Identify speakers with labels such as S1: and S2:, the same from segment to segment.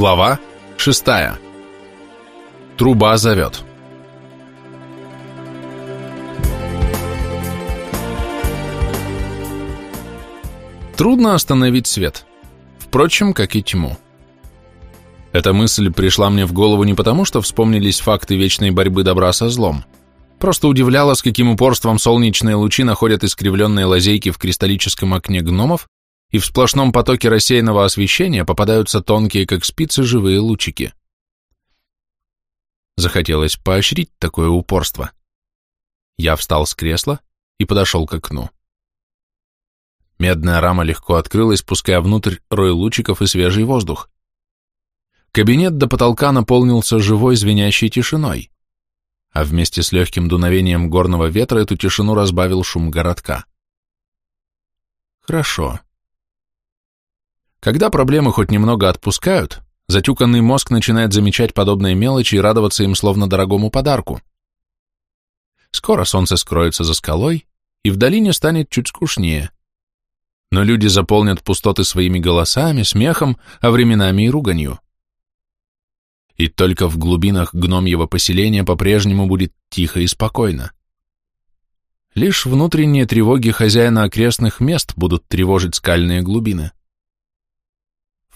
S1: Глава 6. Труба зовет. Трудно остановить свет, впрочем, как и тьму. Эта мысль пришла мне в голову не потому, что вспомнились факты вечной борьбы добра со злом. Просто удивляло, с каким упорством солнечные лучи находят искривленные лазейки в кристаллическом окне гномов и в сплошном потоке рассеянного освещения попадаются тонкие, как спицы, живые лучики. Захотелось поощрить такое упорство. Я встал с кресла и подошел к окну. Медная рама легко открылась, пуская внутрь рой лучиков и свежий воздух. Кабинет до потолка наполнился живой звенящей тишиной, а вместе с легким дуновением горного ветра эту тишину разбавил шум городка. Хорошо. Когда проблемы хоть немного отпускают, затюканный мозг начинает замечать подобные мелочи и радоваться им словно дорогому подарку. Скоро солнце скроется за скалой, и в долине станет чуть скучнее. Но люди заполнят пустоты своими голосами, смехом, а временами и руганью. И только в глубинах гномьего поселения по-прежнему будет тихо и спокойно. Лишь внутренние тревоги хозяина окрестных мест будут тревожить скальные глубины.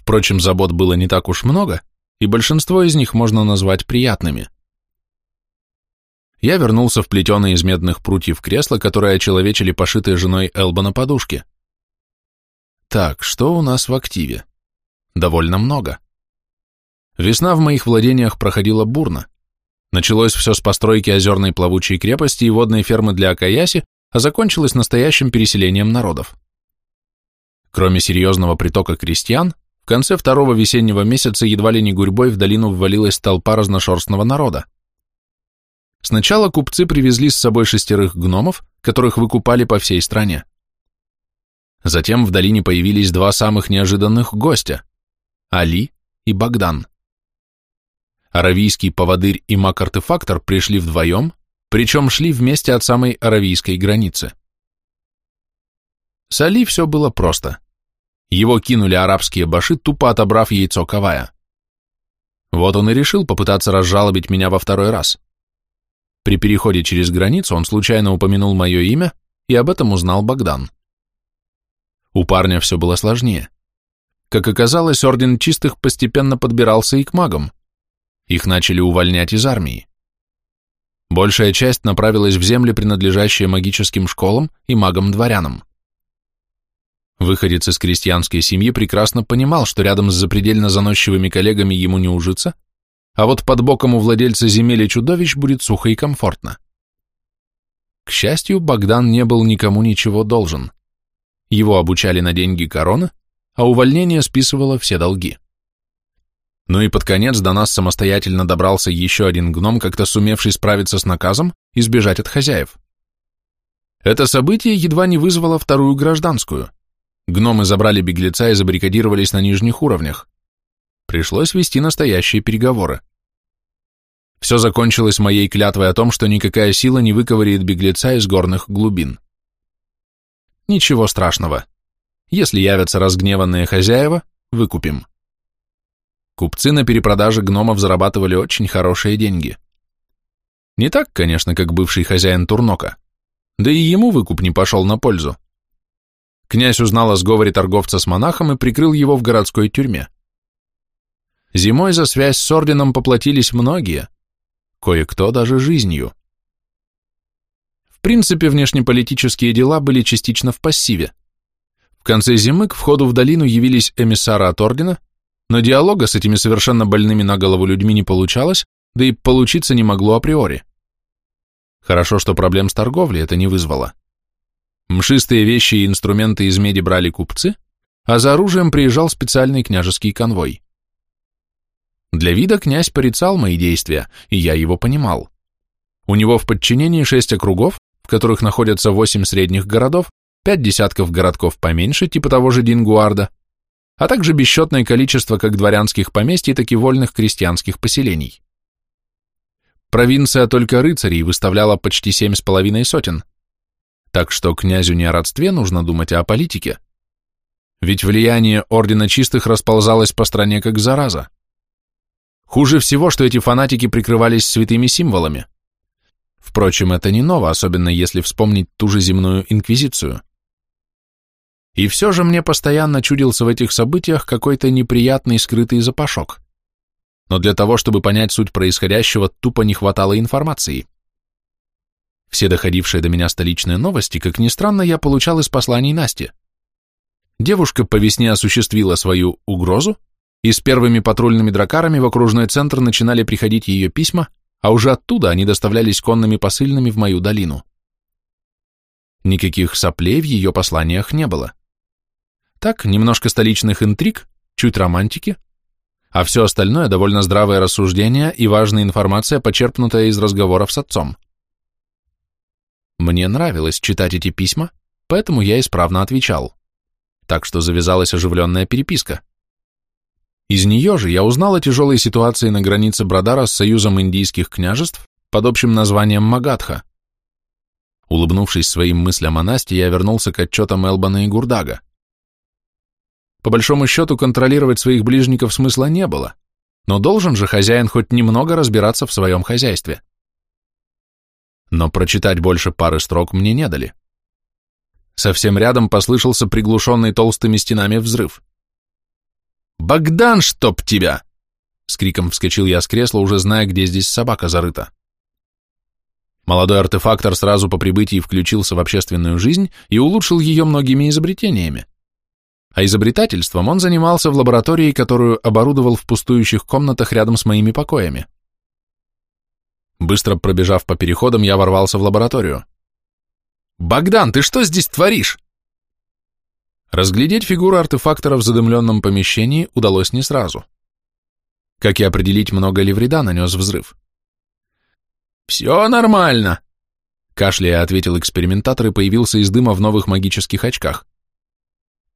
S1: Впрочем, забот было не так уж много, и большинство из них можно назвать приятными. Я вернулся в плетеное из медных прутьев кресло, которое очеловечили пошитые женой Элба на подушке. Так, что у нас в активе? Довольно много. Весна в моих владениях проходила бурно. Началось все с постройки озерной плавучей крепости и водной фермы для Акаяси, а закончилось настоящим переселением народов. Кроме серьезного притока крестьян, в конце второго весеннего месяца едва ли не гурьбой в долину ввалилась толпа разношерстного народа. Сначала купцы привезли с собой шестерых гномов, которых выкупали по всей стране. Затем в долине появились два самых неожиданных гостя – Али и Богдан. Аравийский поводырь и маг-артефактор пришли вдвоем, причем шли вместе от самой аравийской границы. С Али все было просто – его кинули арабские баши, тупо отобрав яйцо Кавая. Вот он и решил попытаться разжалобить меня во второй раз. При переходе через границу он случайно упомянул мое имя, и об этом узнал Богдан. У парня все было сложнее. Как оказалось, Орден Чистых постепенно подбирался и к магам. Их начали увольнять из армии. Большая часть направилась в земли, принадлежащие магическим школам и магам-дворянам. Выходец из крестьянской семьи прекрасно понимал, что рядом с запредельно заносчивыми коллегами ему не ужиться, а вот под боком у владельца земель чудовищ будет сухо и комфортно. К счастью, Богдан не был никому ничего должен. Его обучали на деньги короны, а увольнение списывало все долги. Ну и под конец до нас самостоятельно добрался еще один гном, как-то сумевший справиться с наказом и сбежать от хозяев. Это событие едва не вызвало вторую гражданскую – Гномы забрали беглеца и забаррикадировались на нижних уровнях. Пришлось вести настоящие переговоры. Все закончилось моей клятвой о том, что никакая сила не выковыряет беглеца из горных глубин. Ничего страшного. Если явятся разгневанные хозяева, выкупим. Купцы на перепродаже гномов зарабатывали очень хорошие деньги. Не так, конечно, как бывший хозяин Турнока. Да и ему выкуп не пошел на пользу. Князь узнал о сговоре торговца с монахом и прикрыл его в городской тюрьме. Зимой за связь с орденом поплатились многие, кое-кто даже жизнью. В принципе, внешнеполитические дела были частично в пассиве. В конце зимы к входу в долину явились эмиссары от ордена, но диалога с этими совершенно больными на голову людьми не получалось, да и получиться не могло априори. Хорошо, что проблем с торговлей это не вызвало. Мшистые вещи и инструменты из меди брали купцы, а за оружием приезжал специальный княжеский конвой. Для вида князь порицал мои действия, и я его понимал. У него в подчинении шесть округов, в которых находятся восемь средних городов, пять десятков городков поменьше, типа того же Дингуарда, а также бесчетное количество как дворянских поместий, так и вольных крестьянских поселений. Провинция только рыцарей выставляла почти семь с половиной сотен, так что князю не о родстве нужно думать, а о политике. Ведь влияние Ордена Чистых расползалось по стране как зараза. Хуже всего, что эти фанатики прикрывались святыми символами. Впрочем, это не ново, особенно если вспомнить ту же земную инквизицию. И все же мне постоянно чудился в этих событиях какой-то неприятный скрытый запашок. Но для того, чтобы понять суть происходящего, тупо не хватало информации. Все доходившие до меня столичные новости, как ни странно, я получал из посланий Насти. Девушка по весне осуществила свою угрозу, и с первыми патрульными дракарами в окружной центр начинали приходить ее письма, а уже оттуда они доставлялись конными посыльными в мою долину. Никаких соплей в ее посланиях не было. Так, немножко столичных интриг, чуть романтики, а все остальное довольно здравое рассуждение и важная информация, почерпнутая из разговоров с отцом. Мне нравилось читать эти письма, поэтому я исправно отвечал. Так что завязалась оживленная переписка. Из нее же я узнал о тяжелой ситуации на границе Брадара с союзом индийских княжеств под общим названием Магадха. Улыбнувшись своим мыслям о Насте, я вернулся к отчетам Элбана и Гурдага. По большому счету, контролировать своих ближников смысла не было, но должен же хозяин хоть немного разбираться в своем хозяйстве но прочитать больше пары строк мне не дали. Совсем рядом послышался приглушенный толстыми стенами взрыв. «Богдан, чтоб тебя!» С криком вскочил я с кресла, уже зная, где здесь собака зарыта. Молодой артефактор сразу по прибытии включился в общественную жизнь и улучшил ее многими изобретениями. А изобретательством он занимался в лаборатории, которую оборудовал в пустующих комнатах рядом с моими покоями. Быстро пробежав по переходам, я ворвался в лабораторию. «Богдан, ты что здесь творишь?» Разглядеть фигуру артефактора в задымленном помещении удалось не сразу. Как и определить, много ли вреда нанес взрыв. «Все нормально», — кашляя ответил экспериментатор и появился из дыма в новых магических очках.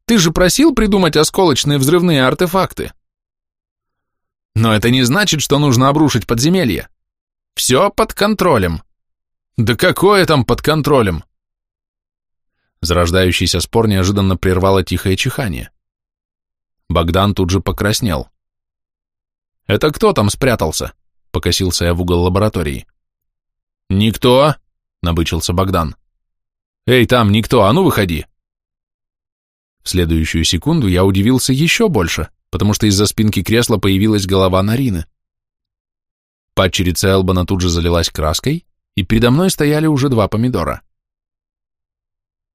S1: «Ты же просил придумать осколочные взрывные артефакты?» «Но это не значит, что нужно обрушить подземелье. Все под контролем. Да какое там под контролем? Зарождающийся спор неожиданно прервало тихое чихание. Богдан тут же покраснел. «Это кто там спрятался?» — покосился я в угол лаборатории. «Никто!» — набычился Богдан. «Эй, там, никто, а ну выходи!» В следующую секунду я удивился еще больше, потому что из-за спинки кресла появилась голова Нарины. Падчерица Элбана тут же залилась краской, и передо мной стояли уже два помидора.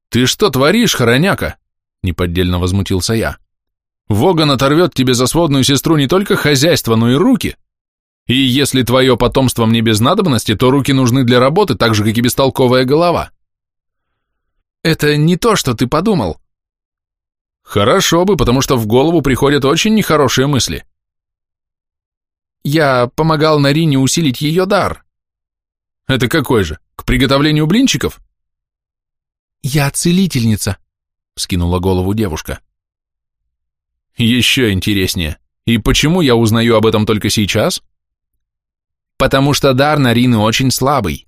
S1: «Ты что творишь, хороняка?» — неподдельно возмутился я. «Воган оторвет тебе за сводную сестру не только хозяйство, но и руки. И если твое потомство мне без надобности, то руки нужны для работы, так же, как и бестолковая голова». «Это не то, что ты подумал». «Хорошо бы, потому что в голову приходят очень нехорошие мысли». Я помогал Нарине усилить ее дар. Это какой же? К приготовлению блинчиков? Я целительница, вскинула голову девушка. Еще интереснее. И почему я узнаю об этом только сейчас? Потому что дар Нарины очень слабый.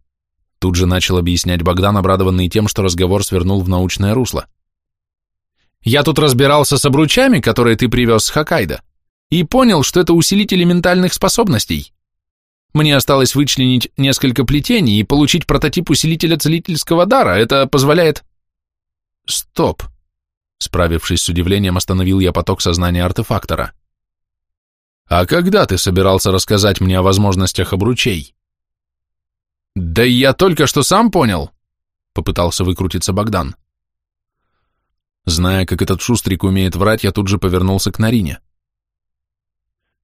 S1: Тут же начал объяснять Богдан, обрадованный тем, что разговор свернул в научное русло. Я тут разбирался с обручами, которые ты привез с Хоккайдо и понял, что это усилители ментальных способностей. Мне осталось вычленить несколько плетений и получить прототип усилителя целительского дара. Это позволяет... Стоп. Справившись с удивлением, остановил я поток сознания артефактора. А когда ты собирался рассказать мне о возможностях обручей? Да я только что сам понял, попытался выкрутиться Богдан. Зная, как этот шустрик умеет врать, я тут же повернулся к Нарине.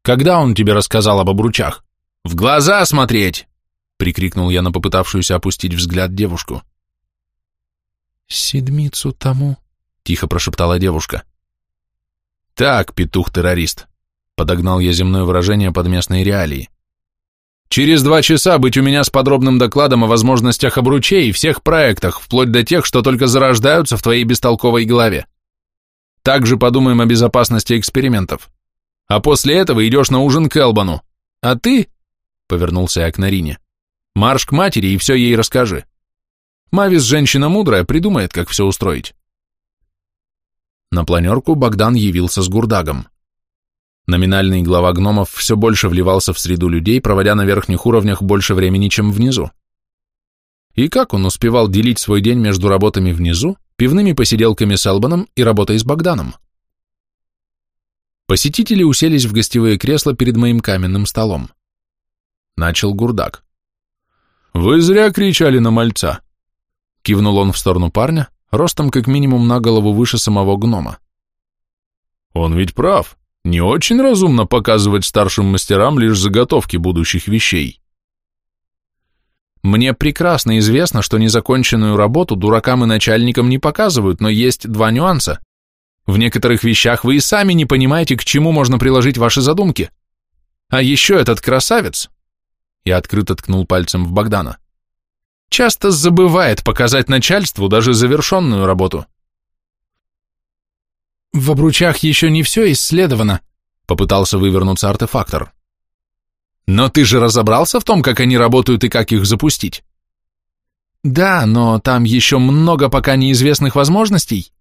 S1: Когда он тебе рассказал об обручах? В глаза смотреть!» — прикрикнул я на попытавшуюся опустить взгляд девушку.
S2: «Седмицу тому», — тихо прошептала девушка.
S1: «Так, петух-террорист», — подогнал я земное выражение под местные реалии. «Через два часа быть у меня с подробным докладом о возможностях обручей и всех проектах, вплоть до тех, что только зарождаются в твоей бестолковой голове. Также подумаем о безопасности экспериментов а после этого идешь на ужин к Элбану. А ты, — повернулся я к Нарине, — марш к матери и все ей расскажи. Мавис женщина мудрая, придумает, как все устроить. На планерку Богдан явился с Гурдагом. Номинальный глава гномов все больше вливался в среду людей, проводя на верхних уровнях больше времени, чем внизу. И как он успевал делить свой день между работами внизу, пивными посиделками с Элбаном и работой с Богданом? Посетители уселись в гостевые кресла перед моим каменным столом. Начал Гурдак. «Вы зря кричали на мальца!» Кивнул он в сторону парня, ростом как минимум на голову выше самого гнома. «Он ведь прав. Не очень разумно показывать старшим мастерам лишь заготовки будущих вещей.
S2: Мне прекрасно известно, что незаконченную работу дуракам и начальникам не показывают, но есть два нюанса. В некоторых вещах вы и сами не понимаете, к чему можно приложить ваши задумки. А еще этот красавец, я открыто ткнул пальцем в Богдана, часто забывает показать начальству даже завершенную работу. В обручах еще не все исследовано, попытался вывернуться артефактор. Но ты же разобрался в том, как они работают и как их запустить? Да, но там еще много пока неизвестных возможностей.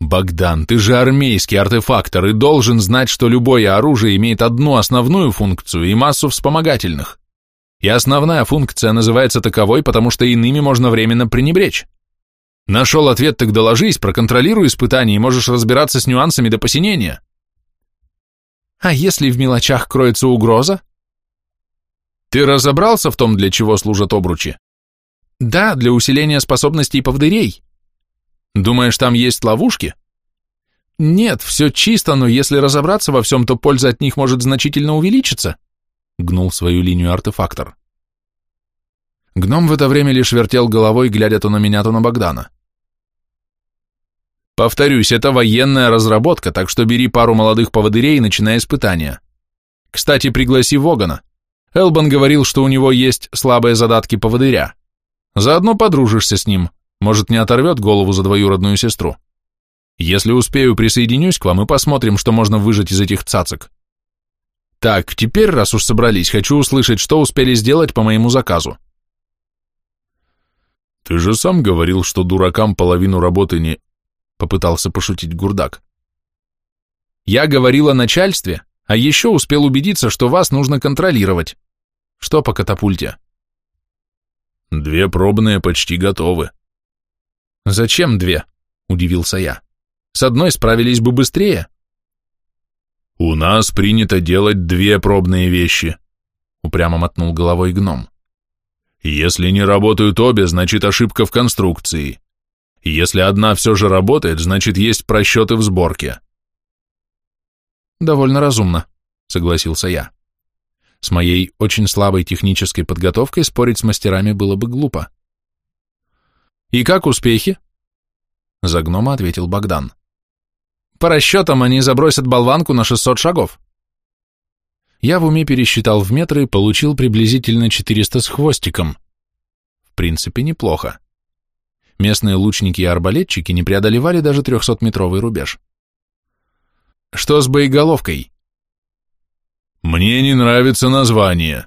S2: Богдан, ты же армейский артефактор и должен знать, что любое оружие имеет одну основную функцию и массу вспомогательных. И основная функция называется таковой, потому что иными можно временно пренебречь. Нашел ответ, так доложись, проконтролируй испытания и можешь разбираться с нюансами до посинения. А если в мелочах кроется угроза? Ты разобрался в том, для чего служат обручи? Да, для усиления способностей повдырей. Думаешь, там есть ловушки? Нет, все чисто, но если разобраться во всем, то польза от них может значительно увеличиться, гнул свою линию артефактор. Гном в это время лишь вертел головой, глядя то на меня, то на Богдана. Повторюсь, это военная разработка, так что бери пару молодых поводырей и начинай испытания. Кстати, пригласи Вогана. Элбан говорил, что у него есть слабые задатки поводыря. Заодно подружишься с ним, может, не оторвет голову за двоюродную сестру. Если успею, присоединюсь к вам и посмотрим, что можно выжать из этих цацок. Так, теперь, раз уж собрались, хочу услышать, что успели сделать по моему заказу.
S1: Ты же сам говорил, что дуракам половину работы не попытался пошутить Гурдак.
S2: Я говорил о начальстве, а еще успел убедиться, что вас нужно контролировать. Что по катапульте?
S1: Две пробные почти готовы.
S2: Зачем две? Удивился я. С одной справились бы быстрее.
S1: У нас принято делать две пробные вещи, упрямо мотнул головой гном. Если не работают обе, значит ошибка в конструкции. Если одна все же работает, значит есть просчеты в сборке.
S2: Довольно разумно, согласился я. С моей очень слабой технической подготовкой спорить с мастерами было бы глупо. И как успехи? За гнома ответил Богдан. По расчетам они забросят болванку на 600 шагов. Я в уме пересчитал в метры и получил приблизительно 400 с хвостиком. В принципе, неплохо. Местные лучники и арбалетчики не преодолевали даже трехсотметровый рубеж. Что с боеголовкой?
S1: Мне не нравится название,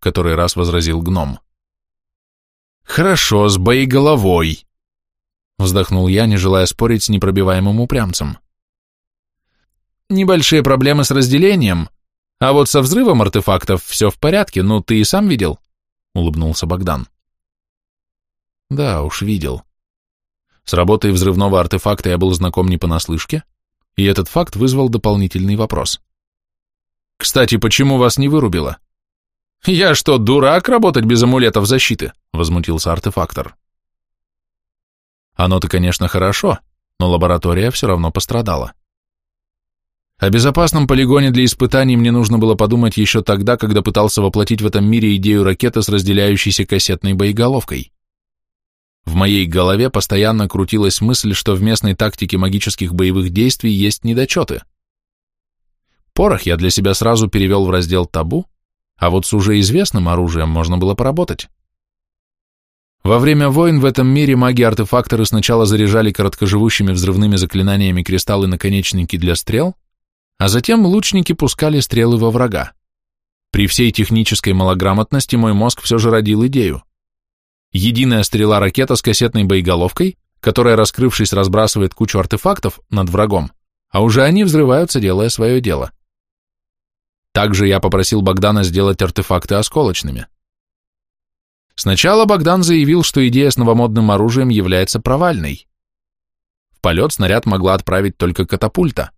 S1: который раз возразил гном.
S2: Хорошо, с боеголовой, вздохнул я, не желая спорить с непробиваемым упрямцем. Небольшие проблемы с разделением, а вот со взрывом артефактов все в порядке, ну ты и сам видел, улыбнулся Богдан. Да уж, видел. С работой взрывного артефакта я был знаком не понаслышке, и этот факт вызвал дополнительный вопрос. «Кстати, почему вас не вырубило?» «Я что, дурак работать без амулетов защиты?» — возмутился артефактор. Оно-то, конечно, хорошо, но лаборатория все равно пострадала. О безопасном полигоне для испытаний мне нужно было подумать еще тогда, когда пытался воплотить в этом мире идею ракеты с разделяющейся кассетной боеголовкой. В моей голове постоянно крутилась мысль, что в местной тактике магических боевых действий есть недочеты. Порох я для себя сразу перевел в раздел табу, а вот с уже известным оружием можно было поработать. Во время войн в этом мире маги-артефакторы сначала заряжали короткоживущими взрывными заклинаниями кристаллы-наконечники для стрел, а затем лучники пускали стрелы во врага. При всей технической малограмотности мой мозг все же родил идею единая стрела-ракета с кассетной боеголовкой, которая, раскрывшись, разбрасывает кучу артефактов над врагом,
S1: а уже они взрываются, делая свое дело. Также я попросил Богдана сделать артефакты осколочными. Сначала Богдан заявил, что идея с новомодным оружием является провальной. В полет снаряд могла отправить только катапульта.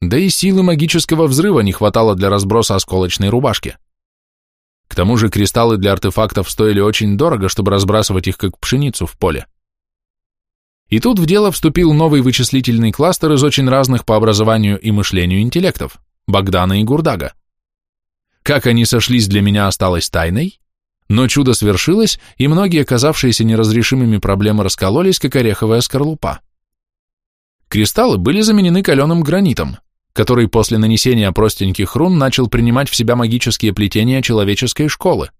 S1: Да и силы магического взрыва не хватало для разброса осколочной рубашки. К тому же кристаллы для артефактов стоили очень дорого, чтобы разбрасывать их как пшеницу в поле. И тут в дело вступил новый вычислительный кластер из очень разных по образованию и мышлению интеллектов – Богдана и Гурдага. Как они сошлись для меня осталось тайной, но чудо свершилось, и многие оказавшиеся неразрешимыми проблемы раскололись, как ореховая скорлупа. Кристаллы были заменены каленым гранитом, который после нанесения простеньких рун начал принимать в себя магические плетения человеческой школы.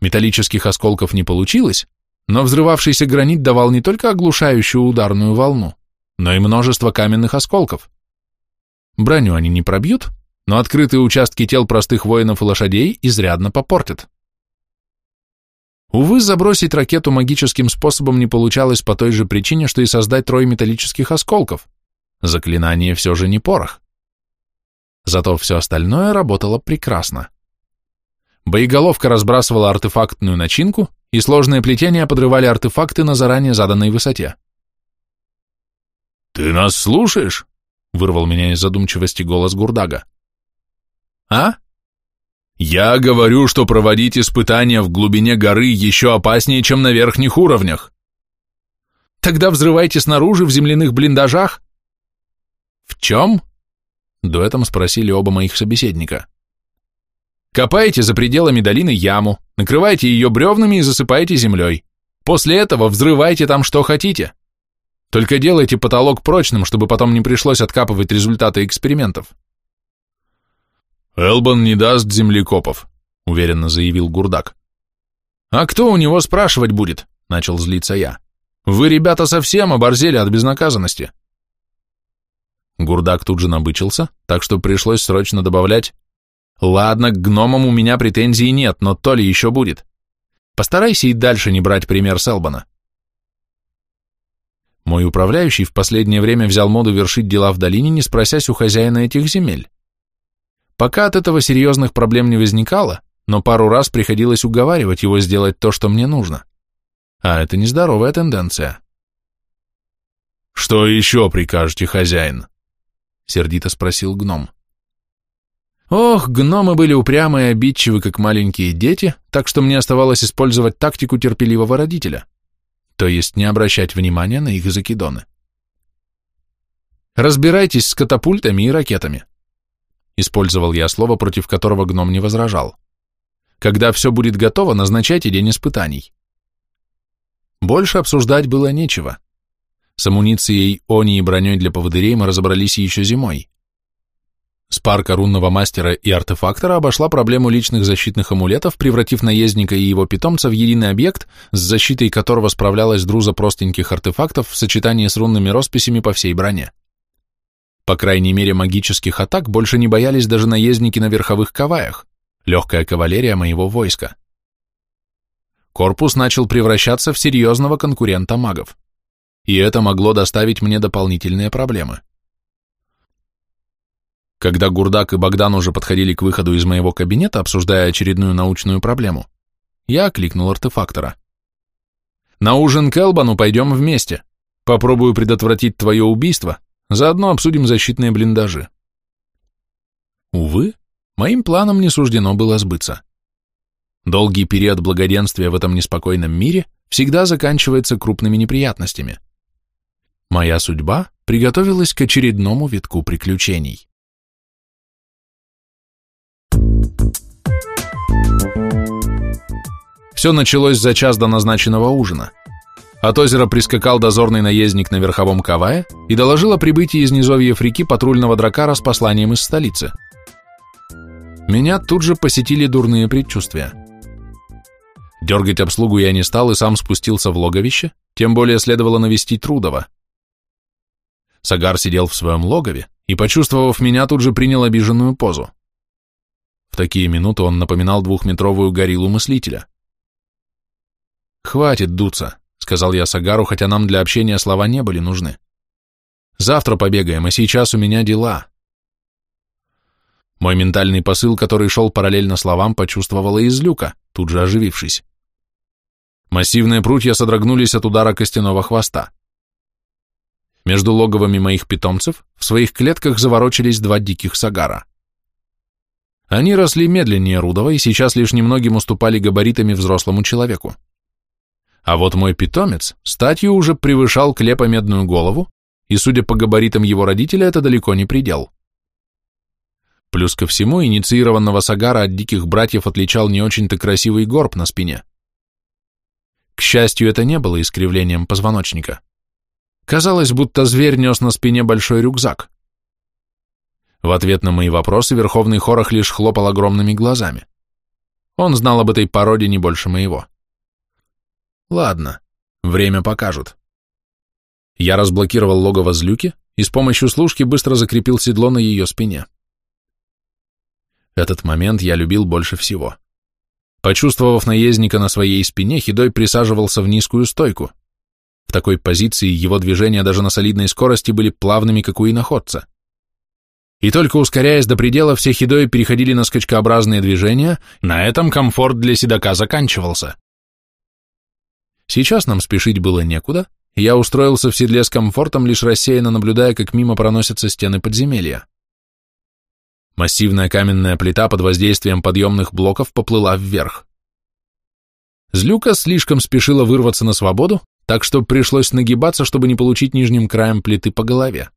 S1: Металлических осколков не получилось, но взрывавшийся гранит давал не только оглушающую ударную волну, но и множество каменных осколков. Броню они не пробьют, но открытые участки тел простых воинов и лошадей изрядно попортят. Увы, забросить ракету магическим способом не получалось по той же причине, что и создать трой металлических осколков. Заклинание все же не порох. Зато все остальное работало прекрасно. Боеголовка разбрасывала артефактную начинку, и сложные плетения подрывали артефакты на заранее заданной высоте.
S2: «Ты нас слушаешь?» — вырвал меня из задумчивости голос Гурдага.
S1: «А?»
S2: «Я говорю, что проводить испытания в глубине горы еще опаснее, чем на верхних уровнях».
S1: «Тогда взрывайте снаружи в земляных блиндажах»,
S2: «В чем?»
S1: — дуэтом спросили оба моих собеседника. «Копайте за пределами долины яму, накрывайте ее бревнами и засыпайте землей. После этого взрывайте там что хотите. Только делайте потолок прочным, чтобы потом не пришлось откапывать результаты экспериментов».
S2: «Элбан не даст землекопов», — уверенно заявил Гурдак.
S1: «А кто у него спрашивать будет?» — начал злиться я. «Вы, ребята, совсем оборзели от безнаказанности.
S2: Гурдак тут же набычился, так что пришлось срочно добавлять «Ладно, к гномам у меня претензий нет, но то ли еще будет. Постарайся и дальше не брать пример Селбана».
S1: Мой управляющий в последнее время взял моду вершить дела в долине, не спросясь у хозяина этих земель. Пока от этого серьезных проблем не возникало, но пару раз приходилось уговаривать его сделать то, что мне нужно. А это нездоровая тенденция.
S2: «Что еще прикажете, хозяин?»
S1: сердито спросил гном. Ох, гномы были упрямые и обидчивы, как маленькие дети, так что мне оставалось использовать тактику терпеливого родителя, то есть не обращать внимания на их закидоны. Разбирайтесь с катапультами и ракетами. Использовал я слово, против которого гном не возражал. Когда все будет готово, назначайте день испытаний. Больше обсуждать было нечего. С амуницией, они и броней для поводырей мы разобрались еще зимой. Спарка рунного мастера и артефактора обошла проблему личных защитных амулетов, превратив наездника и его питомца в единый объект, с защитой которого справлялась друза простеньких артефактов в сочетании с рунными росписями по всей броне. По крайней мере, магических атак больше не боялись даже наездники на верховых каваях, легкая кавалерия моего войска. Корпус начал превращаться в серьезного конкурента магов и это могло доставить мне дополнительные проблемы. Когда Гурдак и Богдан уже подходили к выходу из моего кабинета, обсуждая очередную научную проблему, я окликнул артефактора. «На ужин к Элбану пойдем вместе. Попробую предотвратить твое убийство, заодно обсудим защитные блиндажи». Увы, моим планам не суждено было сбыться. Долгий период благоденствия в этом неспокойном мире всегда заканчивается крупными неприятностями. Моя судьба приготовилась к очередному витку приключений. Все началось за час до назначенного ужина. От озера прискакал дозорный наездник на верховом кавае и доложил о прибытии из низовьев реки патрульного дракара с посланием из столицы. Меня тут же посетили дурные предчувствия. Дергать обслугу я не стал и сам спустился в логовище, тем более следовало навестить Трудова. Сагар сидел в своем логове и, почувствовав меня, тут же принял обиженную позу. В такие минуты он напоминал двухметровую гориллу мыслителя. «Хватит дуться», — сказал я Сагару, хотя нам для общения слова не были нужны. Завтра побегаем, а сейчас у меня дела. Мой ментальный посыл, который шел параллельно словам, почувствовала из люка, тут же оживившись. Массивные прутья содрогнулись от удара костяного хвоста. Между логовами моих питомцев в своих клетках заворочились два диких сагара. Они росли медленнее Рудова и сейчас лишь немногим уступали габаритами взрослому человеку. А вот мой питомец статью уже превышал клепа медную голову, и, судя по габаритам его родителя, это далеко не предел. Плюс ко всему, инициированного Сагара от диких братьев отличал не очень-то красивый горб на спине. К счастью, это не было искривлением позвоночника. Казалось, будто зверь нес на спине большой рюкзак. В ответ на мои вопросы Верховный Хорох лишь хлопал огромными глазами. Он знал об этой породе не больше моего. Ладно, время покажет. Я разблокировал логово злюки и с помощью служки быстро закрепил седло на ее спине. Этот момент я любил больше всего. Почувствовав наездника на своей спине, Хидой присаживался в низкую стойку. В такой позиции его движения даже на солидной скорости были плавными, как у иноходца. И только ускоряясь до предела, все Хидои переходили на скачкообразные движения, на этом комфорт для седока заканчивался. Сейчас нам спешить было некуда, я устроился в седле с комфортом, лишь рассеянно наблюдая, как мимо проносятся стены подземелья. Массивная каменная плита под воздействием подъемных блоков поплыла вверх. Злюка слишком спешила вырваться на свободу, так что пришлось нагибаться, чтобы не получить нижним краем плиты по голове.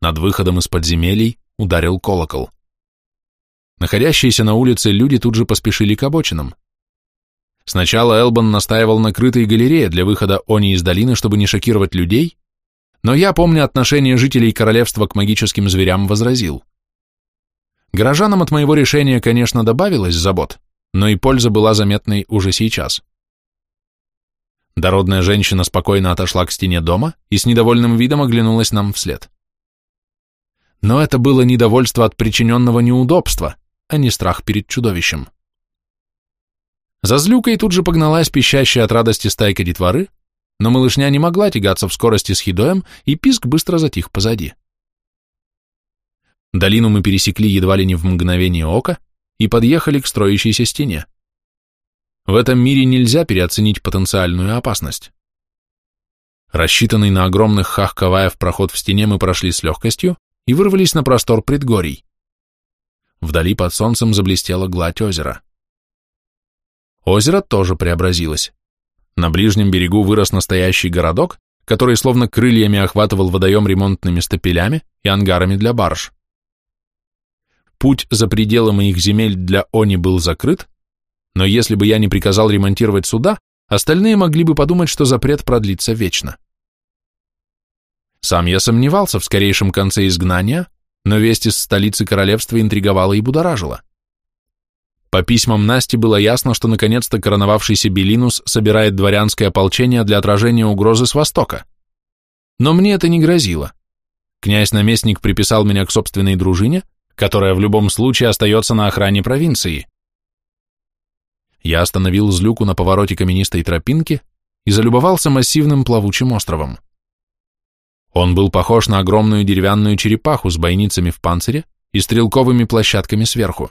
S1: Над выходом из подземелий ударил колокол. Находящиеся на улице люди тут же поспешили к обочинам. Сначала Элбан настаивал на крытой галерее для выхода Они из долины, чтобы не шокировать людей, но я, помня отношение жителей королевства к магическим зверям, возразил. Горожанам от моего решения, конечно, добавилось забот, но и польза была заметной уже сейчас. Дородная женщина спокойно отошла к стене дома и с недовольным видом оглянулась нам вслед. Но это было недовольство от причиненного неудобства, а не страх перед чудовищем. За злюкой тут же погналась пищащая от радости стайка детворы, но малышня не могла тягаться в скорости с Хидоем, и писк быстро затих позади. Долину мы пересекли едва ли не в мгновение ока и подъехали к строящейся стене. В этом мире нельзя переоценить потенциальную опасность. Рассчитанный на огромных хах-каваев проход в стене мы прошли с легкостью и вырвались на простор предгорий. Вдали под солнцем заблестела гладь озера. Озеро тоже преобразилось. На ближнем берегу вырос настоящий городок, который словно крыльями охватывал водоем ремонтными стапелями и ангарами для барж. Путь за пределы моих земель для Они был закрыт, но если бы я не приказал ремонтировать суда, остальные могли бы подумать, что запрет продлится вечно. Сам я сомневался в скорейшем конце изгнания, но весть из столицы королевства интриговала и будоражила. По письмам Насти было ясно, что наконец-то короновавшийся Белинус собирает дворянское ополчение для отражения угрозы с востока. Но мне это не грозило. Князь-наместник приписал меня к собственной дружине, которая в любом случае остается на охране провинции. Я остановил злюку на повороте каменистой тропинки и залюбовался массивным плавучим островом. Он был похож на огромную деревянную черепаху с бойницами в панцире и стрелковыми площадками сверху.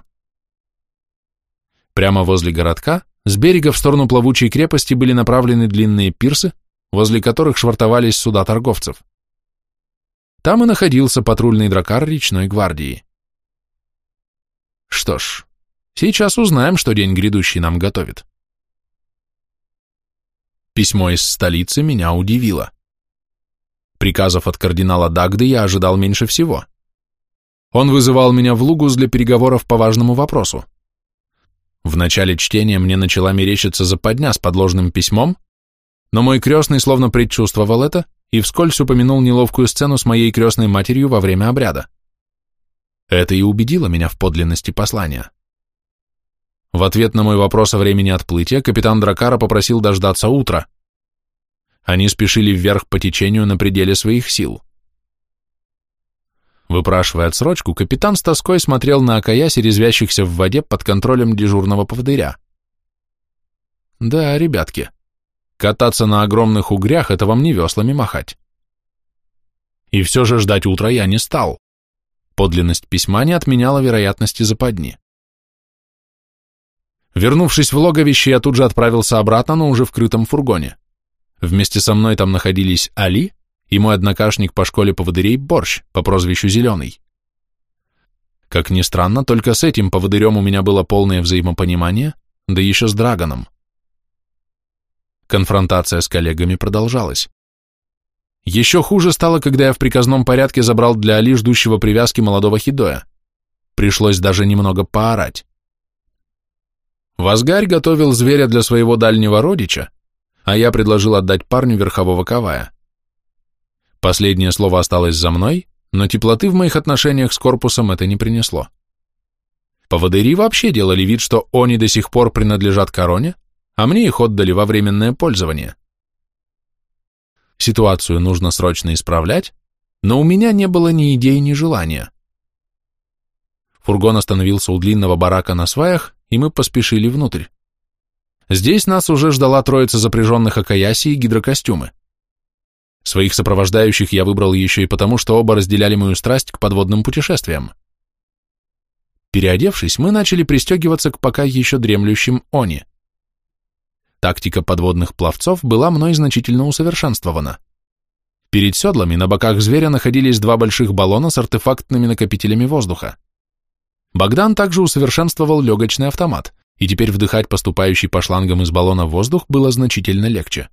S1: Прямо возле городка, с берега в сторону плавучей крепости были направлены длинные пирсы, возле которых швартовались суда торговцев. Там и находился патрульный дракар речной гвардии. Что ж, сейчас узнаем, что день грядущий нам готовит. Письмо из столицы меня удивило. Приказов от кардинала Дагды я ожидал меньше всего. Он вызывал меня в Лугус для переговоров по важному вопросу. В начале чтения мне начала мерещиться западня с подложным письмом, но мой крестный словно предчувствовал это и вскользь упомянул неловкую сцену с моей крестной матерью во время обряда. Это и убедило меня в подлинности послания. В ответ на мой вопрос о времени отплытия капитан Дракара попросил дождаться утра. Они спешили вверх по течению на пределе своих сил. Выпрашивая отсрочку, капитан с тоской смотрел на окаяси, резвящихся в воде под контролем дежурного поводыря. Да, ребятки, кататься на огромных угрях — это вам не веслами махать. И все же ждать утра я не стал. Подлинность письма не отменяла вероятности западни. Вернувшись в логовище, я тут же отправился обратно, но уже в крытом фургоне. Вместе со мной там находились Али и мой однокашник по школе поводырей Борщ по прозвищу Зеленый. Как ни странно, только с этим поводырем у меня было полное взаимопонимание, да еще с Драгоном. Конфронтация с коллегами продолжалась. Еще хуже стало, когда я в приказном порядке забрал для Али ждущего привязки молодого хидоя. Пришлось даже немного поорать. Вазгарь готовил зверя для своего дальнего родича, а я предложил отдать парню верхового кавая. Последнее слово осталось за мной, но теплоты в моих отношениях с корпусом это не принесло. Поводыри вообще делали вид, что они до сих пор принадлежат короне, а мне их отдали во временное пользование. Ситуацию нужно срочно исправлять, но у меня не было ни идей, ни желания. Фургон остановился у длинного барака на сваях, и мы поспешили внутрь. Здесь нас уже ждала троица запряженных Акаяси и гидрокостюмы. Своих сопровождающих я выбрал еще и потому, что оба разделяли мою страсть к подводным путешествиям. Переодевшись, мы начали пристегиваться к пока еще дремлющим Они. Тактика подводных пловцов была мной значительно усовершенствована. Перед седлами на боках зверя находились два больших баллона с артефактными накопителями воздуха. Богдан также усовершенствовал легочный автомат, и теперь вдыхать поступающий по шлангам из баллона воздух было значительно легче.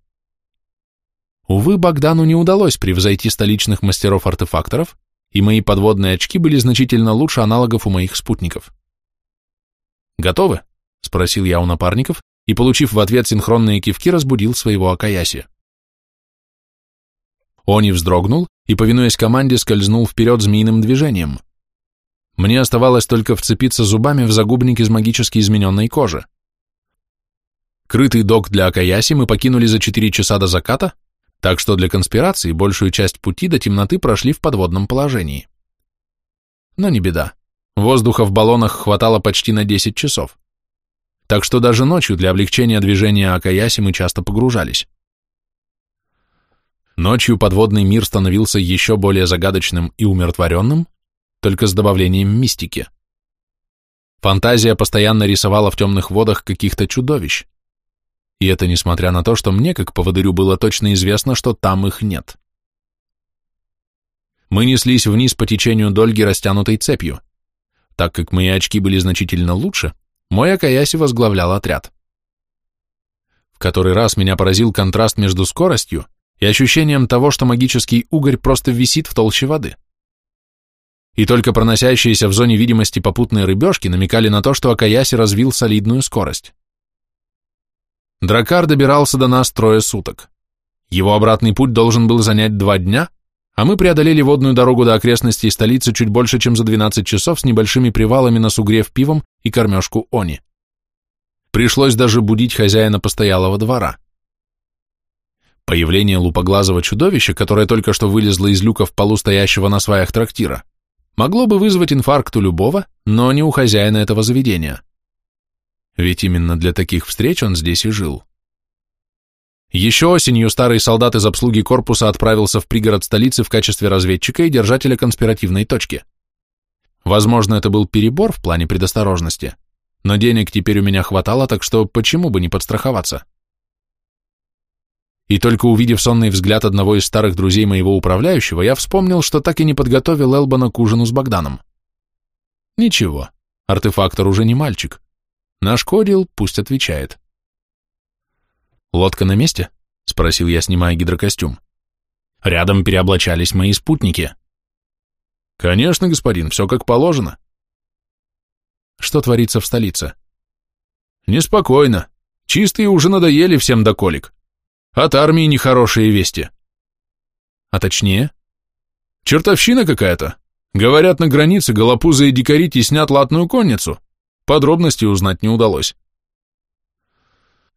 S1: Увы, Богдану не удалось превзойти столичных мастеров-артефакторов, и мои подводные очки были значительно лучше аналогов у моих спутников. «Готовы?» — спросил я у напарников, и, получив в ответ синхронные кивки, разбудил своего Акаяси. Они вздрогнул и, повинуясь команде, скользнул вперед змеиным движением. Мне оставалось только вцепиться зубами в загубник из магически измененной кожи. Крытый док для Акаяси мы покинули за 4 часа до заката, так что для конспирации большую часть пути до темноты прошли в подводном положении. Но не беда. Воздуха в баллонах хватало почти на 10 часов так что даже ночью для облегчения движения Акаяси мы часто погружались. Ночью подводный мир становился еще более загадочным и умиротворенным, только с добавлением мистики. Фантазия постоянно рисовала в темных водах каких-то чудовищ. И это несмотря на то, что мне, как поводырю, было точно известно, что там их нет. Мы неслись вниз по течению дольги, растянутой цепью. Так как мои очки были значительно лучше, мой Акаяси возглавлял отряд. В который раз меня поразил контраст между скоростью и ощущением того, что магический угорь просто висит в толще воды. И только проносящиеся в зоне видимости попутные рыбешки намекали на то, что Акаяси развил солидную скорость. Дракар добирался до нас трое суток. Его обратный путь должен был занять два дня, а мы преодолели водную дорогу до окрестностей столицы чуть больше, чем за 12 часов с небольшими привалами на сугрев пивом и кормежку они. Пришлось даже будить хозяина постоялого двора. Появление лупоглазого чудовища, которое только что вылезло из люка в полу стоящего на сваях трактира, могло бы вызвать инфаркт у любого, но не у хозяина этого заведения. Ведь именно для таких встреч он здесь и жил. Еще осенью старый солдат из обслуги корпуса отправился в пригород столицы в качестве разведчика и держателя конспиративной точки. Возможно, это был перебор в плане предосторожности, но денег теперь у меня хватало, так что почему бы не подстраховаться? И только увидев сонный взгляд одного из старых друзей моего управляющего, я вспомнил, что так и не подготовил Элбана к ужину с Богданом. Ничего, артефактор уже не мальчик. Нашкодил, пусть отвечает. «Лодка на месте?» — спросил я, снимая гидрокостюм. «Рядом переоблачались мои спутники». «Конечно, господин, все как положено». «Что творится в столице?» «Неспокойно. Чистые уже надоели всем до колик. От армии нехорошие вести». «А точнее?» «Чертовщина какая-то. Говорят, на границе голопузы и дикари теснят латную конницу. Подробностей узнать не удалось».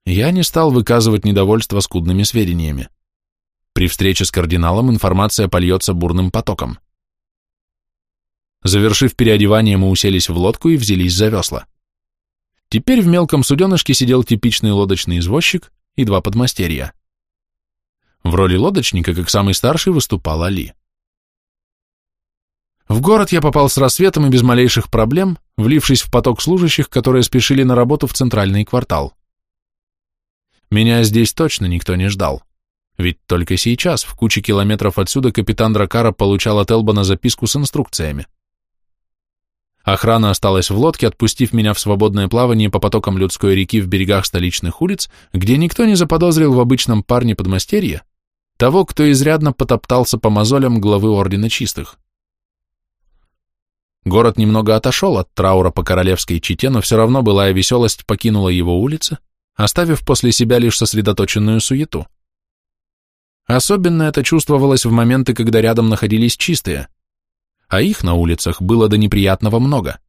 S1: Я не стал выказывать недовольство скудными сведениями. При встрече с кардиналом информация польется бурным потоком. Завершив переодевание, мы уселись в лодку и взялись за весла. Теперь в мелком суденышке сидел типичный лодочный извозчик и два подмастерья. В роли лодочника, как самый старший, выступал Али. В город я попал с рассветом и без малейших проблем, влившись в поток служащих, которые спешили на работу в центральный квартал. Меня здесь точно никто не ждал. Ведь только сейчас, в куче километров отсюда, капитан Дракара получал от Элбана записку с инструкциями. Охрана осталась в лодке, отпустив меня в свободное плавание по потокам людской реки в берегах столичных улиц, где никто не заподозрил в обычном парне подмастерья того, кто изрядно потоптался по мозолям главы Ордена Чистых. Город немного отошел от траура по королевской чите, но все равно былая веселость покинула его улицы, оставив после себя лишь сосредоточенную суету. Особенно это чувствовалось в моменты, когда рядом находились чистые, а их на улицах было до неприятного много.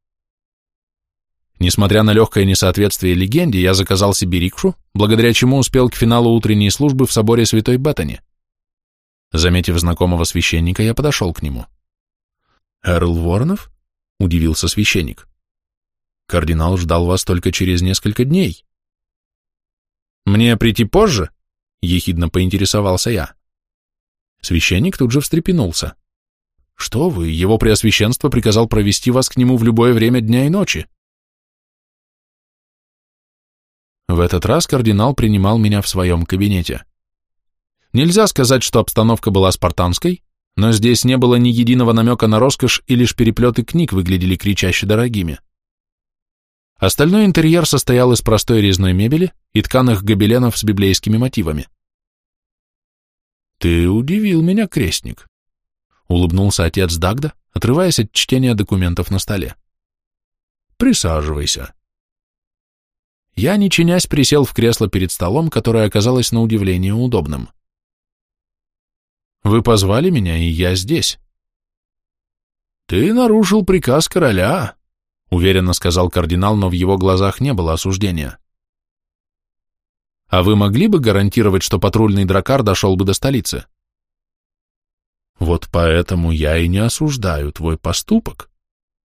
S1: Несмотря на легкое несоответствие легенде, я заказал себе рикшу, благодаря чему успел к финалу утренней службы в соборе Святой Беттани. Заметив знакомого священника, я подошел к нему. «Эрл Воронов?» — удивился священник. «Кардинал ждал вас только через несколько дней». «Мне прийти позже?» — ехидно поинтересовался я. Священник тут же встрепенулся. «Что вы, его преосвященство приказал провести вас к нему в любое время дня и ночи». В этот раз кардинал принимал меня в своем кабинете. Нельзя сказать, что обстановка была спартанской, но здесь не было ни единого намека на роскошь, и лишь переплеты книг выглядели кричаще дорогими. Остальной интерьер состоял из простой резной мебели и тканых гобеленов с библейскими мотивами. «Ты удивил меня, крестник», — улыбнулся отец Дагда, отрываясь от чтения документов на столе. «Присаживайся». Я, не чинясь, присел в кресло перед столом, которое оказалось на удивление удобным. Вы позвали меня, и я здесь. Ты нарушил приказ короля, уверенно сказал кардинал, но в его глазах не было осуждения. А вы могли бы гарантировать, что патрульный дракар дошел бы до столицы? Вот поэтому я и не осуждаю твой поступок.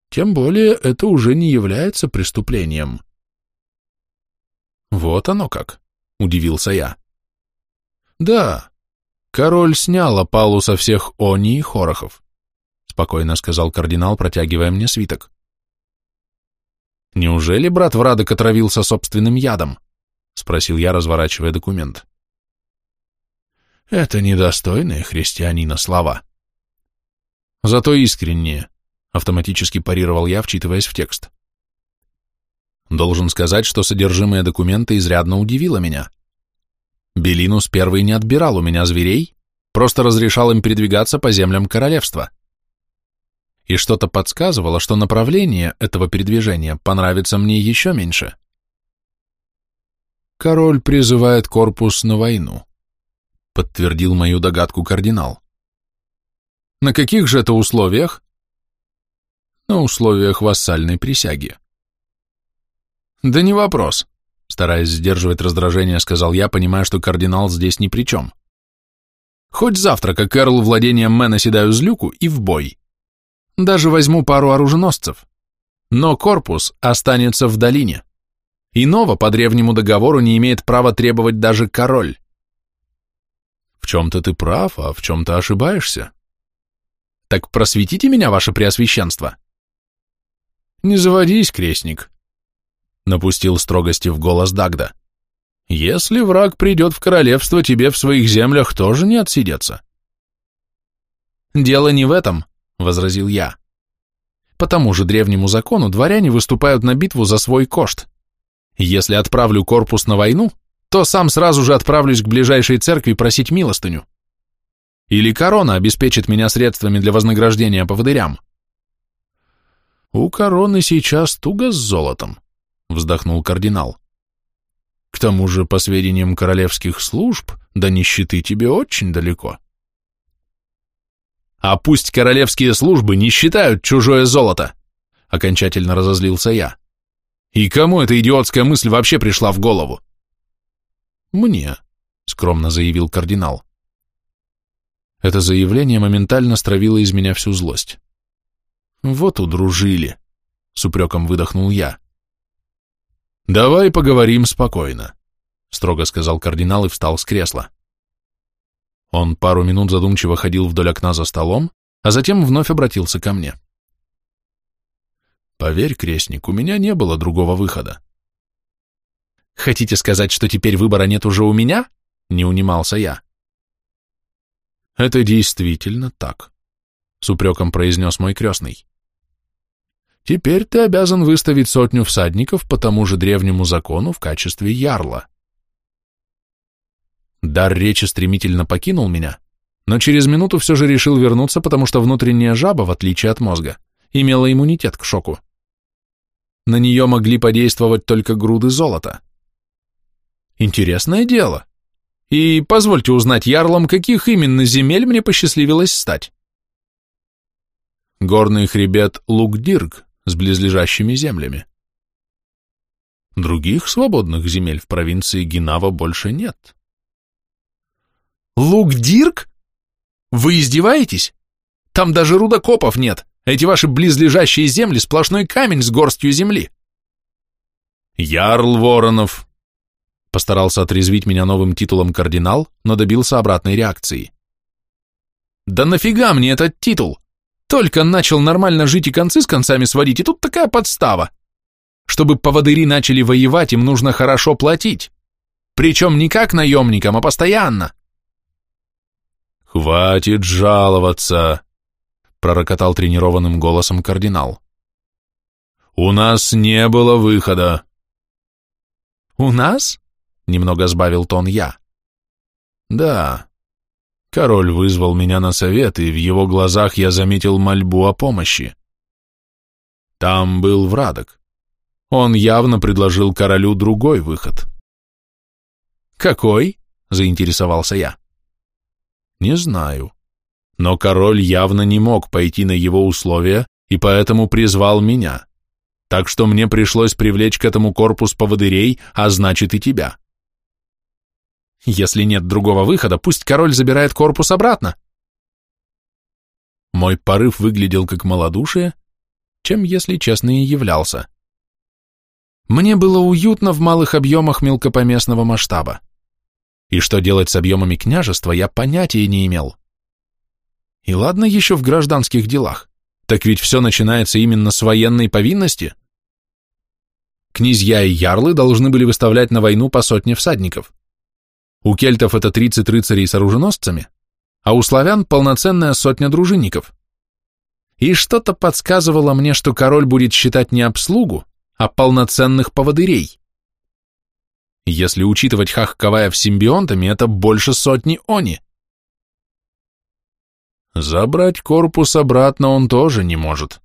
S1: Тем более это уже не является преступлением. Вот оно как, удивился я. Да, Король снял опалу со всех они и хорохов, спокойно сказал кардинал, протягивая мне свиток. Неужели брат Врадок отравился собственным ядом? Спросил я, разворачивая документ. Это недостойные христианина слова. Зато искренние, автоматически парировал я, вчитываясь в текст. Должен сказать, что содержимое документа изрядно удивило меня. Белинус первый не отбирал у меня зверей, просто разрешал им передвигаться по землям королевства. И что-то подсказывало, что направление этого передвижения понравится мне еще меньше. Король призывает корпус на войну, подтвердил мою догадку кардинал. На каких же это условиях? На условиях вассальной присяги. Да не вопрос. Стараясь сдерживать раздражение, сказал я, понимая, что кардинал здесь ни при чем. Хоть завтра, как Эрл владением Мэна седаю злюку и в бой. Даже возьму пару оруженосцев. Но корпус останется в долине. Иного по древнему договору не имеет права требовать даже король. В чем-то ты прав, а в чем-то ошибаешься. Так просветите меня, ваше преосвященство. Не заводись, крестник, напустил строгости в голос Дагда. Если враг придет в королевство, тебе в своих землях тоже не отсидеться. Дело не в этом, возразил я. По тому же древнему закону дворяне выступают на битву за свой кошт. Если отправлю корпус на войну, то сам сразу же отправлюсь к ближайшей церкви просить милостыню. Или корона обеспечит меня средствами для вознаграждения поводырям. У короны сейчас туго с золотом, вздохнул кардинал. К тому же, по сведениям королевских служб, до нищеты тебе очень далеко. А пусть королевские службы не считают чужое золото, окончательно разозлился я. И кому эта идиотская мысль вообще пришла в голову? Мне, скромно заявил кардинал. Это заявление моментально стравило из меня всю злость. Вот удружили, с упреком выдохнул я. «Давай поговорим спокойно», — строго сказал кардинал и встал с кресла. Он пару минут задумчиво ходил вдоль окна за столом, а затем вновь обратился ко мне.
S2: Поверь, крестник, у меня не было другого выхода.
S1: Хотите сказать, что теперь выбора нет уже у меня? Не унимался я.
S2: Это действительно так, с упреком произнес мой крестный. Теперь ты обязан выставить сотню всадников по тому же древнему закону в качестве ярла.
S1: Дар речи стремительно покинул меня, но через минуту все же решил вернуться, потому что внутренняя жаба, в отличие от мозга, имела иммунитет к шоку. На нее могли подействовать только груды золота. Интересное дело. И позвольте узнать ярлом, каких именно земель мне посчастливилось стать.
S2: Горный хребет Лукдирг с близлежащими землями. Других свободных земель в провинции Гинава больше нет.
S1: Лукдирг? Вы издеваетесь? Там даже рудокопов нет. Эти ваши близлежащие земли — сплошной камень с горстью земли.
S2: Ярл Воронов. Постарался отрезвить меня новым титулом кардинал, но добился обратной реакции.
S1: Да нафига мне этот титул? Только начал нормально жить и концы с концами сводить, и тут такая подстава. Чтобы поводыри начали воевать, им нужно хорошо платить. Причем не как наемникам, а постоянно.
S2: «Хватит жаловаться!» — пророкотал тренированным голосом кардинал. «У нас не было выхода».
S1: «У нас?» — немного сбавил тон я.
S2: «Да». Король вызвал меня на совет, и в его глазах я заметил мольбу о помощи. Там был Врадок. Он явно предложил королю другой выход.
S1: «Какой?» — заинтересовался я.
S2: Не знаю. Но король явно не мог пойти на его условия и поэтому призвал меня. Так что мне пришлось привлечь к этому корпус поводырей, а значит и тебя.
S1: Если нет другого выхода, пусть король забирает корпус обратно.
S2: Мой порыв выглядел как малодушие, чем, если честно, и являлся.
S1: Мне было уютно в малых объемах мелкопоместного масштаба и что делать с объемами княжества я понятия не имел. И ладно еще в гражданских делах, так ведь все начинается именно с военной повинности. Князья и ярлы должны были выставлять на войну по сотне всадников. У кельтов это 30 рыцарей с оруженосцами, а у славян полноценная сотня дружинников. И что-то подсказывало мне, что король будет считать не обслугу, а полноценных поводырей. Если учитывать Хахкаваев симбионтами, это больше сотни они.
S2: Забрать корпус обратно он тоже не может.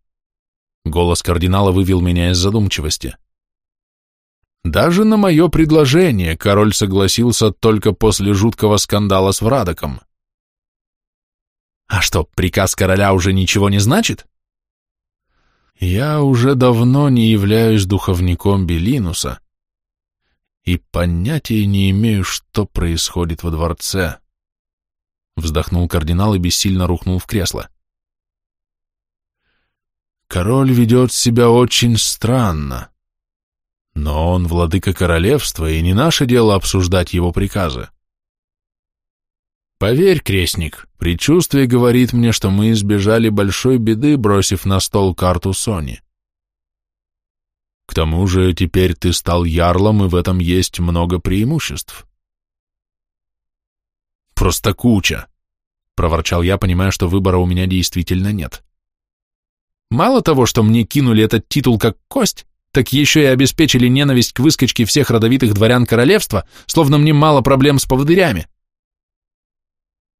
S2: Голос кардинала вывел меня из задумчивости. Даже на мое предложение король согласился только после жуткого скандала с Врадоком.
S1: А что, приказ короля уже ничего не значит?
S2: Я уже давно не являюсь духовником Белинуса, и понятия не имею, что происходит во дворце. Вздохнул кардинал и бессильно рухнул в кресло. Король ведет себя очень странно. Но он владыка королевства, и не наше дело обсуждать его приказы. Поверь, крестник, предчувствие говорит мне, что мы избежали большой беды, бросив на стол карту Сони. К тому же теперь ты стал ярлом, и в этом есть много преимуществ.
S1: Просто куча, проворчал я, понимая, что выбора у меня действительно нет. Мало того, что мне кинули этот титул как кость, так еще и обеспечили ненависть к выскочке всех родовитых дворян королевства, словно мне мало проблем с поводырями.